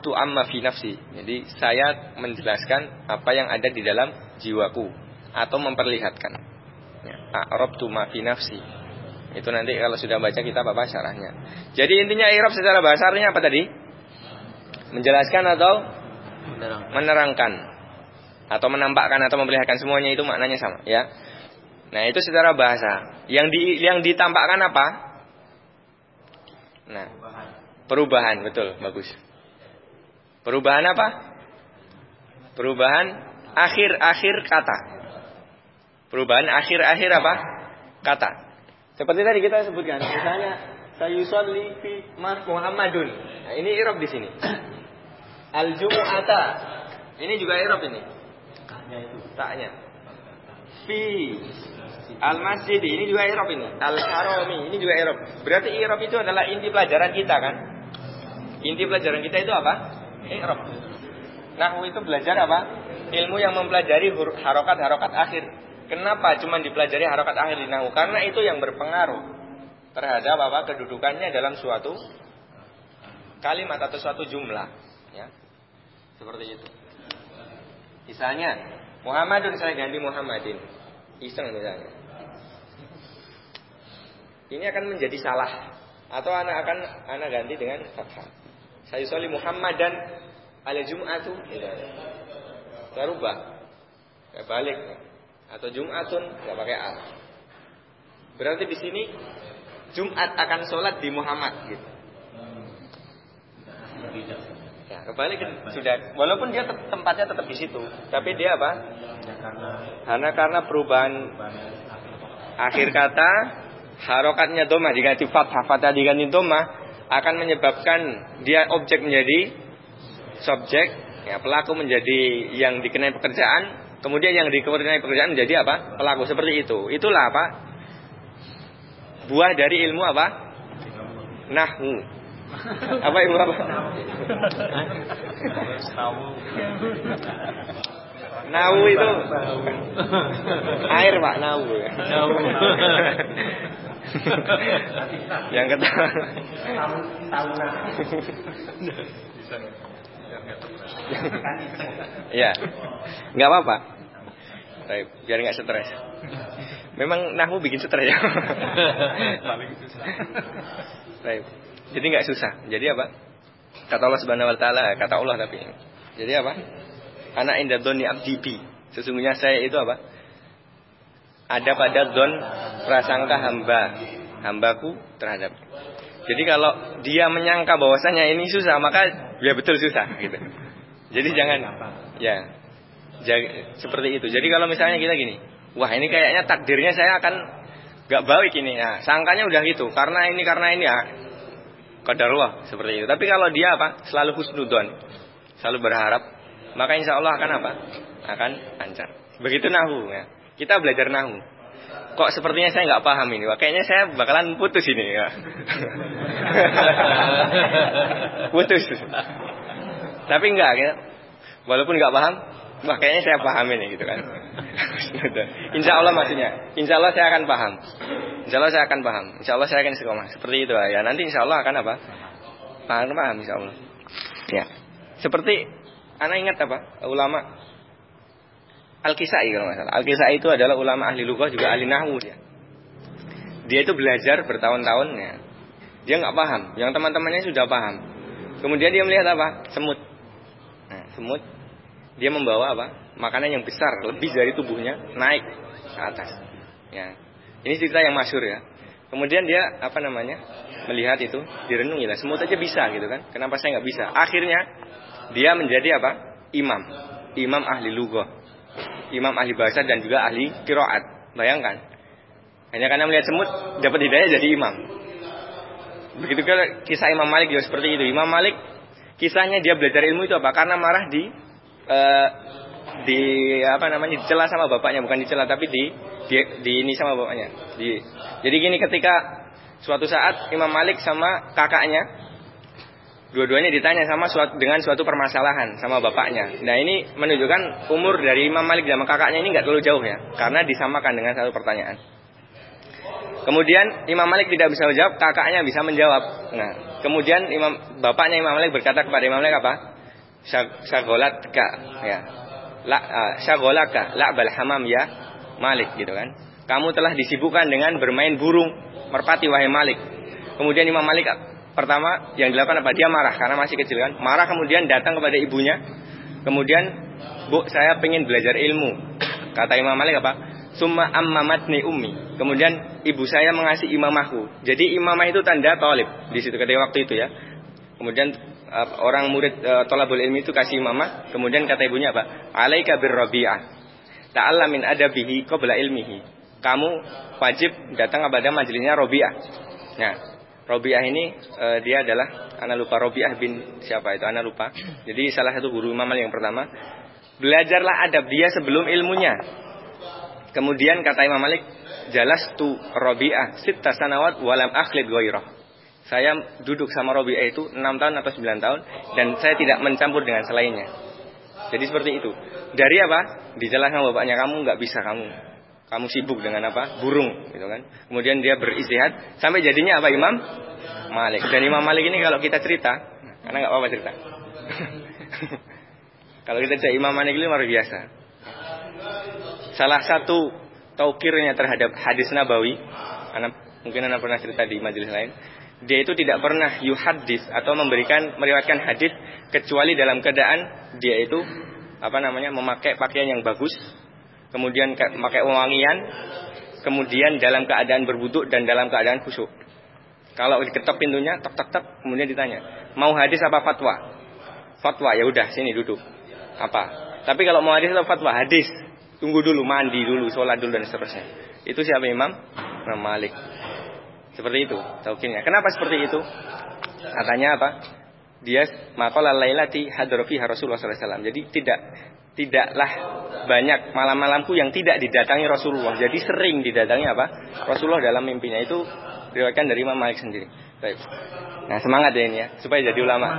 tu amma fi nafsi. Jadi saya menjelaskan apa yang ada di dalam jiwaku atau memperlihatkan. Ya, tu ma fi nafsi. Itu nanti kalau sudah baca kita apa syarahnya. Jadi intinya i'rab secara bahasa apa tadi? Menjelaskan atau menerangkan atau menampakkan atau memperlihatkan semuanya itu maknanya sama, ya. Nah, itu secara bahasa. Yang di yang ditampakkan apa? Nah, perubahan, betul, bagus. Perubahan apa? Perubahan akhir-akhir kata. Perubahan akhir-akhir apa? Kata. Seperti tadi kita sebutkan, misalnya sayusalli fi Muhammadun. Nah, ini irob di sini. Al Jumu'ata. Ini juga irob ini. Taknya itu. Taknya. Fi Al Masjid ini juga irob ini. Al Harami ini juga irob. Berarti irob itu adalah inti pelajaran kita kan? Inti pelajaran kita itu apa? i'rab. Nahwu itu belajar apa? Ilmu yang mempelajari harokat-harokat akhir. Kenapa cuma dipelajari harokat akhir di nahwu? Karena itu yang berpengaruh terhadap apa kedudukannya dalam suatu kalimat atau suatu jumlah, ya. Seperti itu. Misalnya, Muhammadun saya ganti Muhammadin. Iseng misalnya. Ini akan menjadi salah atau anak akan anak ganti dengan fathah. Saya soli Muhammadan al Jum'atu Saya rubah. Kayak balik. Atau Jum'atun nggak pakai al. Berarti di sini Jumat akan sholat di Muhammad gitu. Ya, kebalik sudah walaupun dia tempatnya tetap di situ, tapi dia apa? Karena karena perubahan akhir kata harokatnya domah diganti fathah, fathah diganti domah, akan menyebabkan dia objek menjadi subjek, ya, pelaku menjadi yang dikenai pekerjaan, kemudian yang dikenai pekerjaan menjadi apa? Pelaku seperti itu. Itulah apa? Buah dari ilmu apa? Nahu. Apa ilmu apa? Nahu itu. Air pak nahu. Nahu. yang ketawa ya nggak apa-apa. Baik, biar nggak stres. Memang nahmu bikin stres ya. Baik. Jadi nggak susah jadi apa kata Allah subhanahu wa taala kata Allah tapi jadi apa anak indah doni abdi sesungguhnya saya itu apa ada pada don prasangka hamba hambaku terhadap. Jadi kalau dia menyangka bahwasanya ini susah maka ya betul susah gitu. Jadi jangan ya jaga, seperti itu. Jadi kalau misalnya kita gini, wah ini kayaknya takdirnya saya akan gak baik ini ya. Sangkanya udah gitu karena ini karena ini ya. Qadarullah seperti itu. Tapi kalau dia apa? Selalu husnudon. Selalu berharap, maka insya Allah akan apa? Akan lancar. Begitu nahu ya. Kita belajar nahu. Kok sepertinya saya nggak paham ini. Kayaknya saya bakalan putus ini ya. putus. Tapi enggak ya. Walaupun nggak paham, wah kayaknya saya paham ini gitu kan. Insya Allah maksudnya. Insya Allah saya akan paham. Insya Allah saya akan paham. Insya Allah saya akan istiqomah. Seperti itu ya. Nanti insya Allah akan apa? Paham paham insya Allah. Ya. Seperti anak ingat apa? Ulama Al-Kisai kalau nggak salah. Al-Kisai itu adalah ulama ahli lughah juga ahli nahwu dia. Dia itu belajar bertahun-tahun ya. Dia nggak paham, yang teman-temannya sudah paham. Kemudian dia melihat apa? Semut. Nah, semut dia membawa apa? Makanan yang besar, lebih dari tubuhnya, naik ke atas. Ya. Ini cerita yang masyur ya. Kemudian dia apa namanya? Melihat itu, direnungi lah. Semut aja bisa gitu kan? Kenapa saya nggak bisa? Akhirnya dia menjadi apa? Imam. Imam ahli lughah. Imam ahli bahasa dan juga ahli kiroat. Bayangkan. Hanya karena melihat semut dapat hidayah jadi imam. Begitu kisah Imam Malik juga seperti itu. Imam Malik kisahnya dia belajar ilmu itu apa? Karena marah di uh, di apa namanya dicela sama bapaknya bukan dicela tapi di di, di ini sama bapaknya. Di, jadi gini ketika suatu saat Imam Malik sama kakaknya dua-duanya ditanya sama suatu, dengan suatu permasalahan sama bapaknya. Nah ini menunjukkan umur dari Imam Malik sama kakaknya ini nggak terlalu jauh ya, karena disamakan dengan satu pertanyaan. Kemudian Imam Malik tidak bisa menjawab, kakaknya bisa menjawab. Nah, kemudian Imam bapaknya Imam Malik berkata kepada Imam Malik apa? Syagolat ka, ya. La uh, syagolaka la bal hamam ya Malik gitu kan. Kamu telah disibukkan dengan bermain burung merpati wahai Malik. Kemudian Imam Malik pertama yang dilakukan apa? Dia marah karena masih kecil kan. Marah kemudian datang kepada ibunya. Kemudian, "Bu, saya pengen belajar ilmu." Kata Imam Malik apa? Summa ammamatni ummi. Kemudian ibu saya mengasih imamahku. Jadi imamah itu tanda talib di situ ketika waktu itu ya. Kemudian orang murid uh, tolabul ilmi itu kasih imamah. Kemudian kata ibunya apa? Alaika birrabi'ah. Ta'alla min adabihi qabla ilmihi. Kamu wajib datang kepada majelisnya Robi'ah. Nah, Robiah ini uh, dia adalah anak lupa Robiah bin siapa itu anak lupa. Jadi salah satu guru Imam yang pertama belajarlah adab dia sebelum ilmunya. Kemudian kata Imam Malik, jelas tu Robiah sitta sanawat walam akhlid goiroh. Saya duduk sama Robiah itu 6 tahun atau 9 tahun dan saya tidak mencampur dengan selainnya. Jadi seperti itu. Dari apa? Dijelaskan bapaknya kamu nggak bisa kamu kamu sibuk dengan apa? Burung, gitu kan. Kemudian dia beristihad sampai jadinya apa Imam Malik. Dan Imam Malik ini kalau kita cerita, karena nggak apa-apa cerita. kalau kita cerita Imam Malik ini luar biasa. Salah satu taukirnya terhadap hadis Nabawi, anak, mungkin anak pernah cerita di majelis lain, dia itu tidak pernah yuhadis atau memberikan meriwayatkan hadis kecuali dalam keadaan dia itu apa namanya memakai pakaian yang bagus kemudian pakai wangian, kemudian dalam keadaan berwuduk dan dalam keadaan khusyuk. Kalau diketok pintunya, tok tok tok, kemudian ditanya, mau hadis apa fatwa? Fatwa ya udah sini duduk. Apa? Tapi kalau mau hadis atau fatwa? Hadis. Tunggu dulu, mandi dulu, sholat dulu dan seterusnya. Itu siapa Imam? Imam Malik. Seperti itu taukirnya. Kenapa seperti itu? Katanya apa? Dia maqala lailati hadrafi Rasulullah SAW. Jadi tidak tidaklah banyak malam-malamku yang tidak didatangi Rasulullah. Jadi sering didatangi apa? Rasulullah dalam mimpinya itu diriwayatkan dari Imam Malik sendiri. Baik. Nah, semangat ya ini ya, supaya jadi ulama.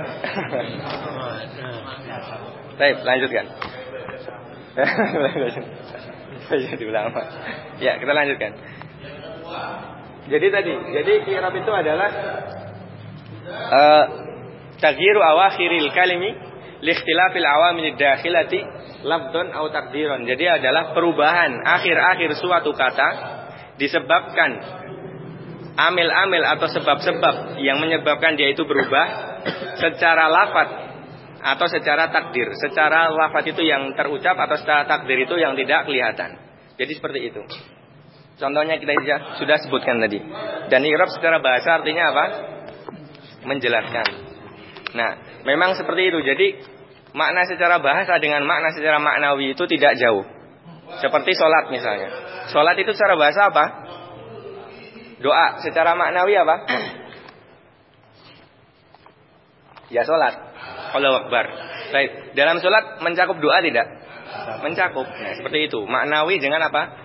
Baik, lanjutkan. jadi ulama. Ya, kita lanjutkan. Jadi tadi, jadi kirab itu adalah uh, taghiru awakhiril kalimi likhtilafil awamil dakhilati labdon atau takdiron. Jadi adalah perubahan akhir-akhir suatu kata disebabkan amil-amil atau sebab-sebab yang menyebabkan dia itu berubah secara lafat atau secara takdir. Secara lafat itu yang terucap atau secara takdir itu yang tidak kelihatan. Jadi seperti itu. Contohnya kita sudah sebutkan tadi. Dan irob secara bahasa artinya apa? Menjelaskan. Nah, memang seperti itu. Jadi makna secara bahasa dengan makna secara maknawi itu tidak jauh. Seperti sholat misalnya. Sholat itu secara bahasa apa? Doa. Secara maknawi apa? ya sholat. Allah Akbar. Baik. Dalam sholat mencakup doa tidak? Mencakup. Nah, seperti itu. Maknawi dengan apa?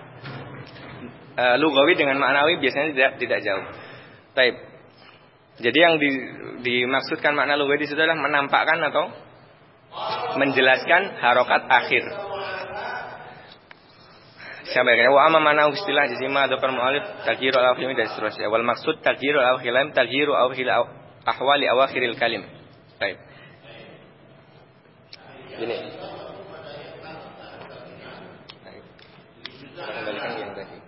E, lugawi dengan maknawi biasanya tidak tidak jauh. Baik. Jadi yang di, dimaksudkan makna lugawi di situ adalah menampakkan atau menjelaskan harokat akhir. Siapa yang wa amma mana istilah jisima dzakar mu'alif tagyiru al akhir dan seterusnya. Wal maksud tagyiru al akhir kalim tagyiru akhir ahwali awakhiril kalim. Baik. Kita kembalikan yang tadi.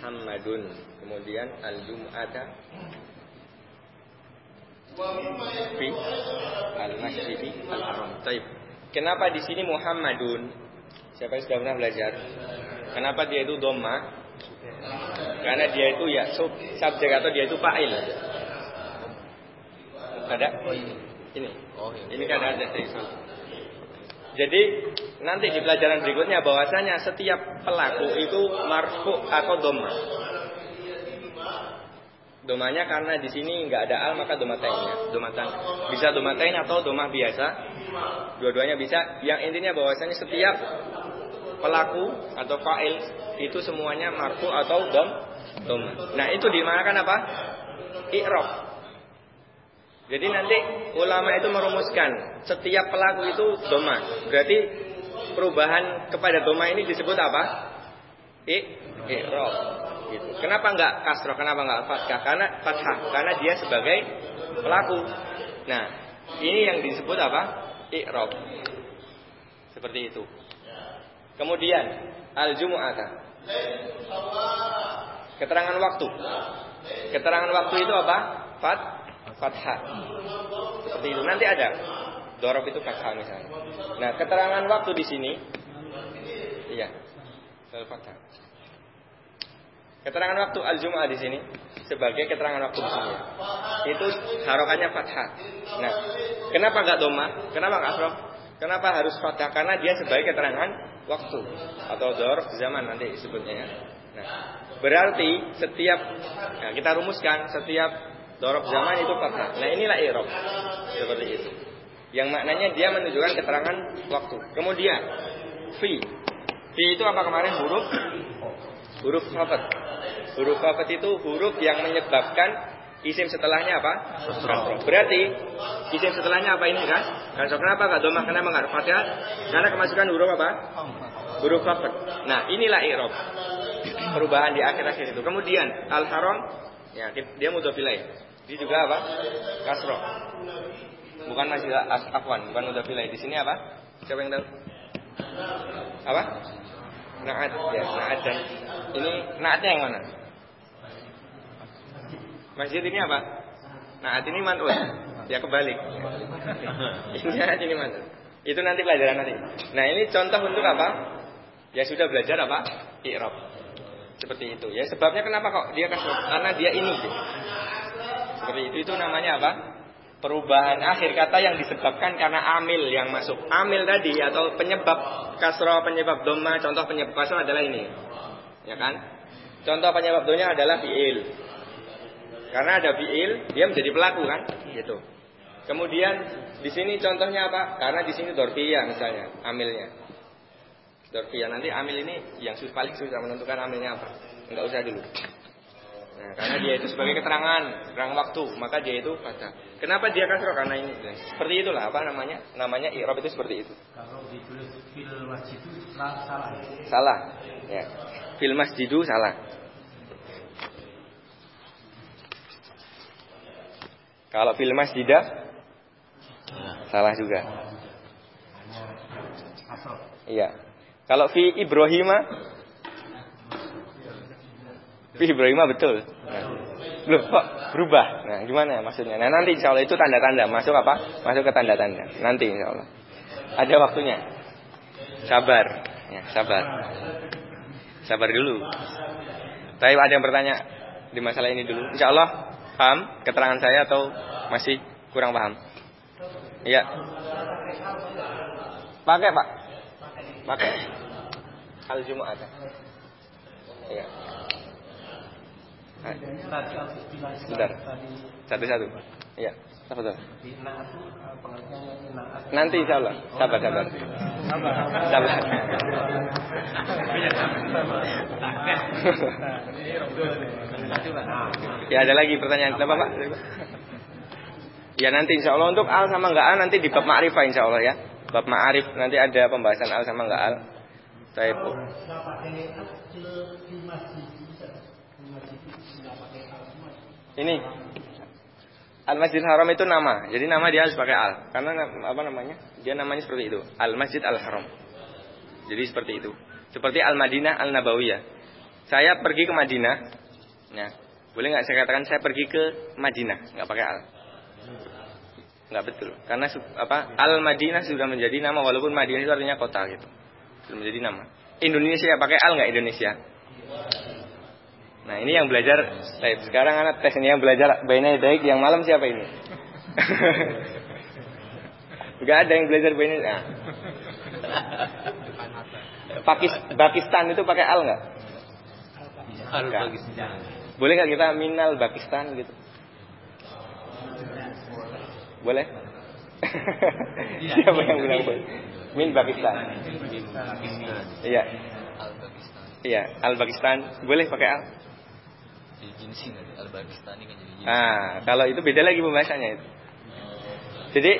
Muhammadun, kemudian al-jum'ata fi al-masjid al-haram. Taib. Kenapa di sini Muhammadun? Siapa yang sudah pernah belajar? Kenapa dia itu doma? Karena dia itu ya sub, subjek atau dia itu fa'il. Ada? Ini. Oh, iya. Ini kan ada dari Jadi nanti di pelajaran berikutnya bahwasanya setiap pelaku itu marfu atau doma. Domanya karena di sini nggak ada al maka domatainnya, domatan. Bisa domatain atau domah biasa. Dua-duanya bisa. Yang intinya bahwasanya setiap pelaku atau fa'il itu semuanya marfu atau dom dom. Nah, itu dimanakan apa? I'rab. Jadi nanti ulama itu merumuskan setiap pelaku itu doma. Berarti perubahan kepada doma ini disebut apa? I. Gitu. Kenapa enggak kasroh? Kenapa enggak fathah? Karena fathah. Karena dia sebagai pelaku. Nah, ini yang disebut apa? I'rab. Seperti itu. Kemudian al-jumu'ata. Keterangan waktu. Keterangan waktu itu apa? Fat fathah. Seperti itu. Nanti ada. Dorob itu fathah misalnya. Nah, keterangan waktu di sini iya. Fathah. Keterangan waktu al-jumu'ah di sini sebagai keterangan waktu di sini. Itu harokannya fathah. Nah, kenapa enggak doma? Kenapa enggak asrof? Kenapa harus fathah? Karena dia sebagai keterangan waktu atau dor zaman nanti disebutnya ya. Nah, berarti setiap nah kita rumuskan setiap dorob zaman itu fathah. Nah, inilah i'rab. Seperti itu. Yang maknanya dia menunjukkan keterangan waktu. Kemudian fi. Fi itu apa kemarin huruf? Huruf khafat. Huruf khafat itu huruf yang menyebabkan isim setelahnya apa? Kasroh. Berarti isim setelahnya apa ini kan? Kasroh. Kenapa enggak domah? Kenapa enggak fatihah? Karena kemasukan huruf apa? Huruf khafat. Nah, inilah i'rab. Perubahan di akhir-akhir itu. Kemudian al-haram ya dia mudhafilai. Dia juga apa? Kasroh. Bukan masih as afwan, bukan mudhafilai. Di sini apa? Siapa yang tahu? Apa? Naat ya, naat dan ini naatnya yang mana? Masjid ini apa? Naat ini mantul. Ya kebalik. ini naat ini mantul. Itu nanti pelajaran nanti. Nah ini contoh untuk apa? Ya sudah belajar apa? I'rab. Seperti itu. Ya sebabnya kenapa kok dia kasih? Karena dia ini. Seperti itu itu namanya apa? Perubahan akhir kata yang disebabkan karena amil yang masuk. Amil tadi atau penyebab kasro, penyebab doma, contoh penyebab kasro adalah ini. Ya kan? Contoh penyebab donya adalah fi'il. Karena ada fi'il, dia menjadi pelaku kan? Gitu. Kemudian di sini contohnya apa? Karena di sini dorfiyah misalnya, amilnya. Dorfiyah nanti amil ini yang paling susah menentukan amilnya apa. Enggak usah dulu. Nah, karena dia itu sebagai keterangan, keterangan waktu, maka dia itu kata. Kenapa dia kasroh? Karena ini. Seperti itulah apa namanya? Namanya i'rab itu seperti itu. Kalau ditulis fil masjid itu salah. Salah. Ya. Fil masjidu salah. Kalau fil masjidah salah juga. Iya. Kalau fi Ibrahima fi Ibrahima betul. Loh, kok berubah? Nah, gimana maksudnya? Nah, nanti insya Allah itu tanda-tanda. Masuk apa? Masuk ke tanda-tanda. Nanti insya Allah. Ada waktunya. Sabar. Ya, sabar. Sabar dulu. Tapi ada yang bertanya di masalah ini dulu. Insya Allah paham keterangan saya atau masih kurang paham? Iya. Pakai pak. Pakai. Al Jumat. Iya. Sebentar. Satu-satu. Iya. Sabar. Nanti insya Allah. Sabar, sabar. Sabar. ya ada lagi pertanyaan. Kenapa Pak? Ya nanti insya Allah untuk al sama enggak al nanti di bab ma'rifah insya Allah ya. Bab ma'arif nanti ada pembahasan al sama enggak al. Baik. Ini Al Masjidil Haram itu nama. Jadi nama dia harus pakai al. Karena apa namanya? Dia namanya seperti itu. Al Masjid Al Haram. Jadi seperti itu. Seperti Al Madinah Al Nabawiyah. Saya pergi ke Madinah. Nah, boleh nggak saya katakan saya pergi ke Madinah? Nggak pakai al. Nggak betul. Karena apa? Al Madinah sudah menjadi nama walaupun Madinah itu artinya kota gitu. Sudah menjadi nama. Indonesia pakai al nggak Indonesia? Nah ini yang belajar. Baik, sekarang anak tes ini yang belajar Bainai Daik yang malam siapa ini? Gak ada yang belajar Bainai. Nah. Pakis, Pakistan itu pakai al nggak? Al Pakistan. Boleh nggak kita minal Pakistan gitu? Boleh? Siapa yang bilang boleh? Min Pakistan. Iya. Al Pakistan. Iya, Al Pakistan. Boleh pakai al? Jadi jinsi nanti Al Pakistan ini kan jadi jinsi. Ah, kalau itu beda lagi pembahasannya itu. Jadi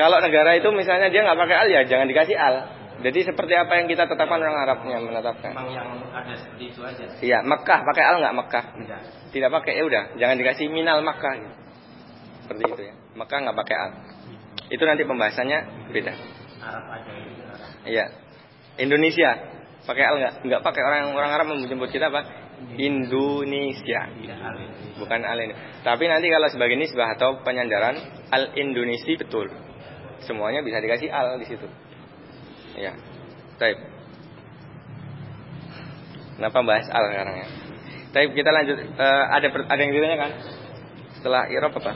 kalau negara itu misalnya dia nggak pakai al ya jangan dikasih al. Jadi seperti apa yang kita tetapkan orang Arabnya menetapkan. Memang yang ada seperti itu aja. Iya, Mekah pakai al nggak Mekah? Tidak. Tidak pakai ya udah, jangan dikasih minal gitu. Seperti itu ya. Mekah nggak pakai al. Itu nanti pembahasannya beda. Arab aja. Iya. Indonesia pakai al nggak? Nggak pakai orang orang Arab menyebut kita apa? Indonesia. Bukan al ini. Tapi nanti kalau sebagai nisbah atau penyandaran al Indonesia betul. Semuanya bisa dikasih al di situ. Ya. Baik. Kenapa bahas al sekarang ya? Baik, kita lanjut. Eh, ada ada yang ditanya kan? Setelah irob apa?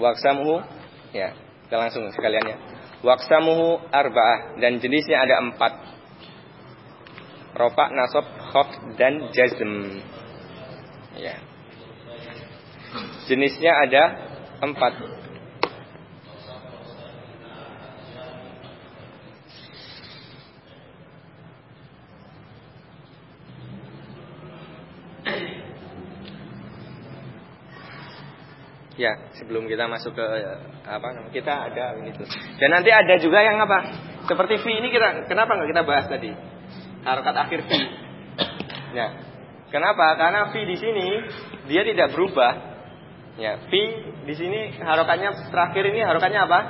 Waksamuhu ya kita langsung sekalian ya. Waksamuhu arba'ah dan jenisnya ada empat. Rofa, nasab, khaf dan jazm. Ya. Jenisnya ada empat. Ya, sebelum kita masuk ke apa namanya kita ada ini tuh. Dan nanti ada juga yang apa? Seperti V ini kita kenapa nggak kita bahas tadi? Harokat akhir V. Ya. Kenapa? Karena V di sini dia tidak berubah. Ya, V di sini harokatnya terakhir ini harokatnya apa?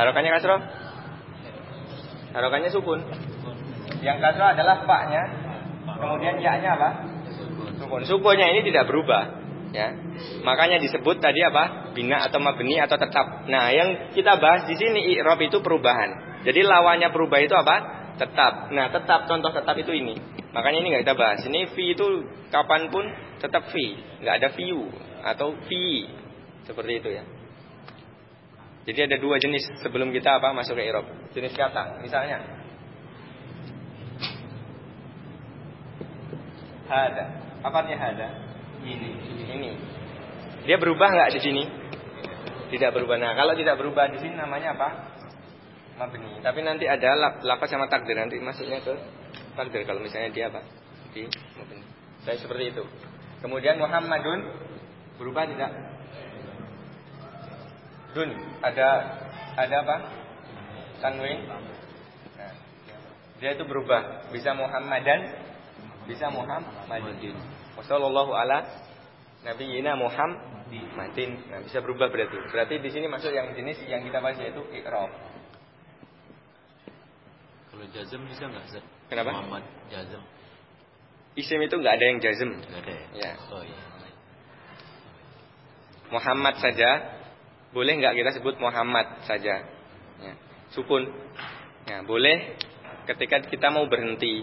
Harokannya kasroh? Harokannya sukun. Yang kasroh adalah paknya. Kemudian ya-nya apa? Sukun. Sukunnya ini tidak berubah. Ya. Makanya disebut tadi apa? Bina atau mabni atau tetap. Nah, yang kita bahas di sini i'rab itu perubahan. Jadi lawannya berubah itu apa? Tetap. Nah, tetap contoh tetap itu ini. Makanya ini nggak kita bahas. Ini fi itu kapan pun tetap fi, nggak ada fiu atau fi. Seperti itu ya. Jadi ada dua jenis sebelum kita apa masuk ke i'rab. Jenis kata, misalnya hada. Apa artinya hada? Ini. Ini. Dia berubah nggak di sini? Tidak berubah. Nah, kalau tidak berubah di sini namanya apa? Mabni. Tapi nanti ada lap- lapas sama takdir nanti masuknya ke takdir kalau misalnya dia apa? Di mabni. Saya seperti itu. Kemudian Muhammadun berubah tidak? Dun ada ada apa? Tanwin. Nah, dia itu berubah. Bisa Muhammadan, bisa Muhammadin. Wassallallahu ala nabiyina Muhammadin. Nah, bisa berubah berarti. Berarti di sini masuk yang jenis yang kita bahas yaitu i'rab. Kalau jazm bisa nggak Zat? Kenapa? Muhammad jazm. Isim itu nggak ada yang jazm. Nggak ada ya? Ya. Oh iya. Muhammad saja. Boleh nggak kita sebut Muhammad saja? Ya. Sukun. Ya, boleh ketika kita mau berhenti.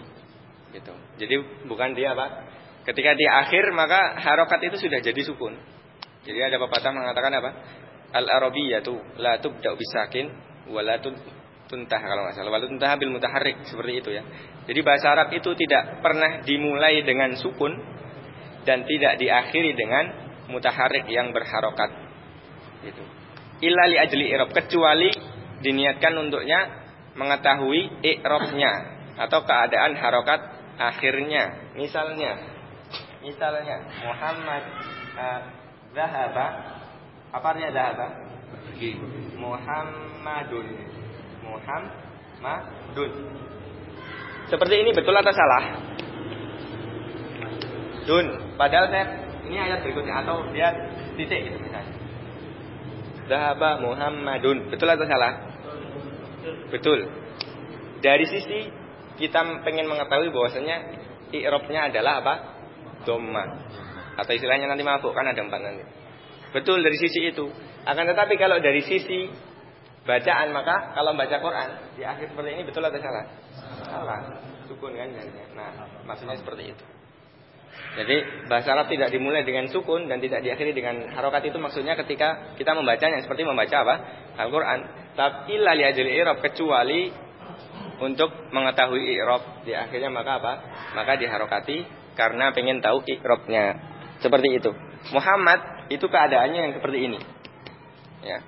Gitu. Jadi bukan dia apa? Ketika di akhir maka harokat itu sudah jadi sukun. Jadi ada pepatah mengatakan apa? Al arabiyatu la tubda bisakin wa la tun- tuntah kalau nggak salah. Wa la tuntah bil mutaharrik seperti itu ya. Jadi bahasa Arab itu tidak pernah dimulai dengan sukun dan tidak diakhiri dengan mutaharrik yang berharokat. Gitu. Illa li ajli i'rab kecuali diniatkan untuknya mengetahui i'rabnya atau keadaan harokat akhirnya. Misalnya, misalnya Muhammad uh, zahaba apa artinya zahaba? Pergi. Muhammadun. Muhammadun. Seperti ini betul atau salah? Dun. Padahal saya ini ayat berikutnya atau dia titik gitu misalnya. Zahaba Muhammadun. Betul atau salah? Betul. Dari sisi kita pengen mengetahui bahwasanya i'rabnya adalah apa? Dhamma. Atau istilahnya nanti mabuk kan ada empat nanti. Betul dari sisi itu. Akan tetapi kalau dari sisi bacaan maka kalau baca Quran di akhir seperti ini betul atau salah? Salah. Sukun kan jadinya. Nah, maksudnya seperti itu. Jadi bahasa Arab tidak dimulai dengan sukun dan tidak diakhiri dengan harokat itu maksudnya ketika kita membacanya seperti membaca apa? Al-Quran. Tapi lali ajli i'rab kecuali untuk mengetahui i'rab di akhirnya maka apa? Maka diharokati karena pengen tahu i'rabnya. Seperti itu. Muhammad itu keadaannya yang seperti ini. Ya.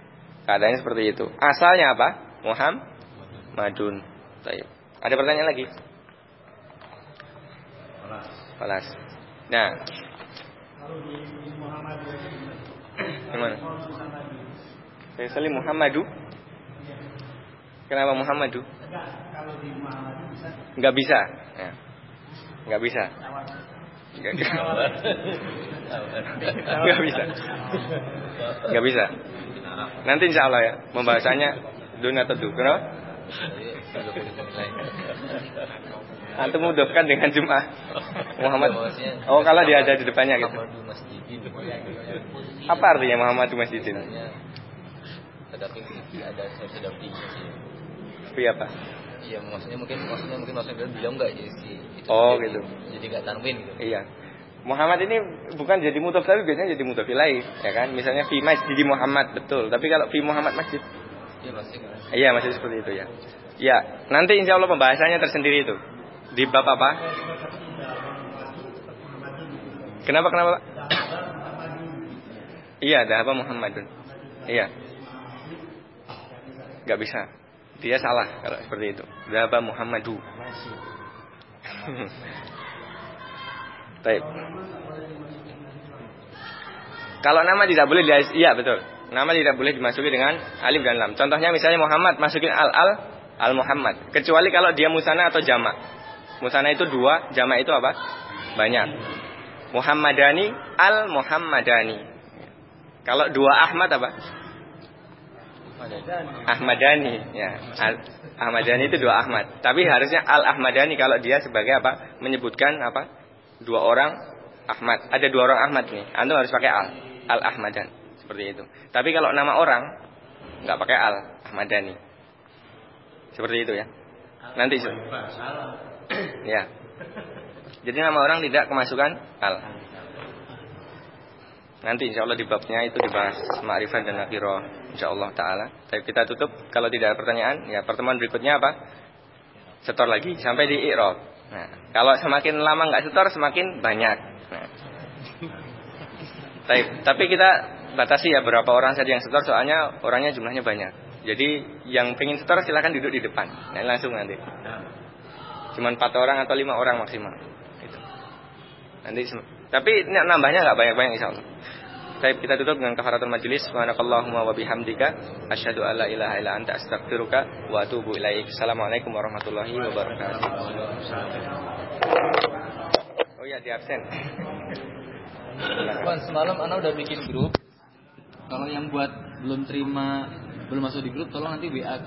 Keadaannya seperti itu. Asalnya apa? Muhammadun. Baik. Ada pertanyaan lagi? Falas. Nah. Gimana? Saya salim Muhammadu. Kenapa Muhammadu? Enggak bisa. Ya. Enggak bisa. Enggak Enggak bisa. Enggak bisa. Nanti insya Allah ya membahasanya dun atau du. Kenapa? Antum mudahkan dengan Jum'ah Muhammad Oh kalau dia ada di depannya gitu Apa artinya Muhammad Masjidin? Tetapi ada sedapi Tapi apa? Iya maksudnya mungkin maksudnya mungkin maksudnya beliau enggak jadi si itu Oh jadi, gitu. Jadi enggak tanwin gitu. Iya. Muhammad ini bukan jadi mutaf tapi biasanya jadi mutaf ilaih ya kan? Misalnya fi masjid Muhammad betul. Tapi kalau fi Muhammad masjid? Iya masih iya masih seperti itu ya. Ya nanti insya Allah pembahasannya tersendiri itu. Di bab apa? Kenapa kenapa Pak? iya dah apa Muhammadun? Iya. Nggak bisa dia salah kalau seperti itu Dahaba Muhammadu Baik. Kalau nama tidak boleh dia iya betul. Nama tidak boleh dimasuki dengan alif dan lam. Contohnya misalnya Muhammad masukin al al al Muhammad. Kecuali kalau dia musana atau jamak. Musana itu dua, jamak itu apa? Banyak. Muhammadani al Muhammadani. Kalau dua Ahmad apa? Ahmadani ya. Al Ahmadani itu dua Ahmad. Tapi harusnya al Ahmadani kalau dia sebagai apa? Menyebutkan apa? Dua orang Ahmad. Ada dua orang Ahmad nih. Antum harus pakai al. Al Ahmadan. Seperti itu. Tapi kalau nama orang nggak pakai al Ahmadani. Seperti itu ya. Nanti ya. Jadi nama orang tidak kemasukan al. Nanti insya Allah di babnya itu dibahas ma'rifat dan nakiro insya Allah taala. Tapi kita tutup kalau tidak ada pertanyaan ya pertemuan berikutnya apa? Setor lagi sampai di i'rab. Nah, kalau semakin lama nggak setor semakin banyak. Nah. Tapi, tapi kita batasi ya berapa orang saja yang setor soalnya orangnya jumlahnya banyak. Jadi yang pengen setor silahkan duduk di depan. Nah, langsung nanti. Cuman empat orang atau lima orang maksimal. Gitu. Nanti tapi nambahnya nggak banyak-banyak insya Allah. Baik, kita tutup dengan kafaratul majelis. Subhanakallahumma wa bihamdika asyhadu an la ilaha illa anta astaghfiruka wa atubu ilaik. Assalamualaikum warahmatullahi wabarakatuh. Oh ya, di absen. Wan, semalam Ana udah bikin grup. Kalau yang buat belum terima belum masuk di grup tolong nanti WA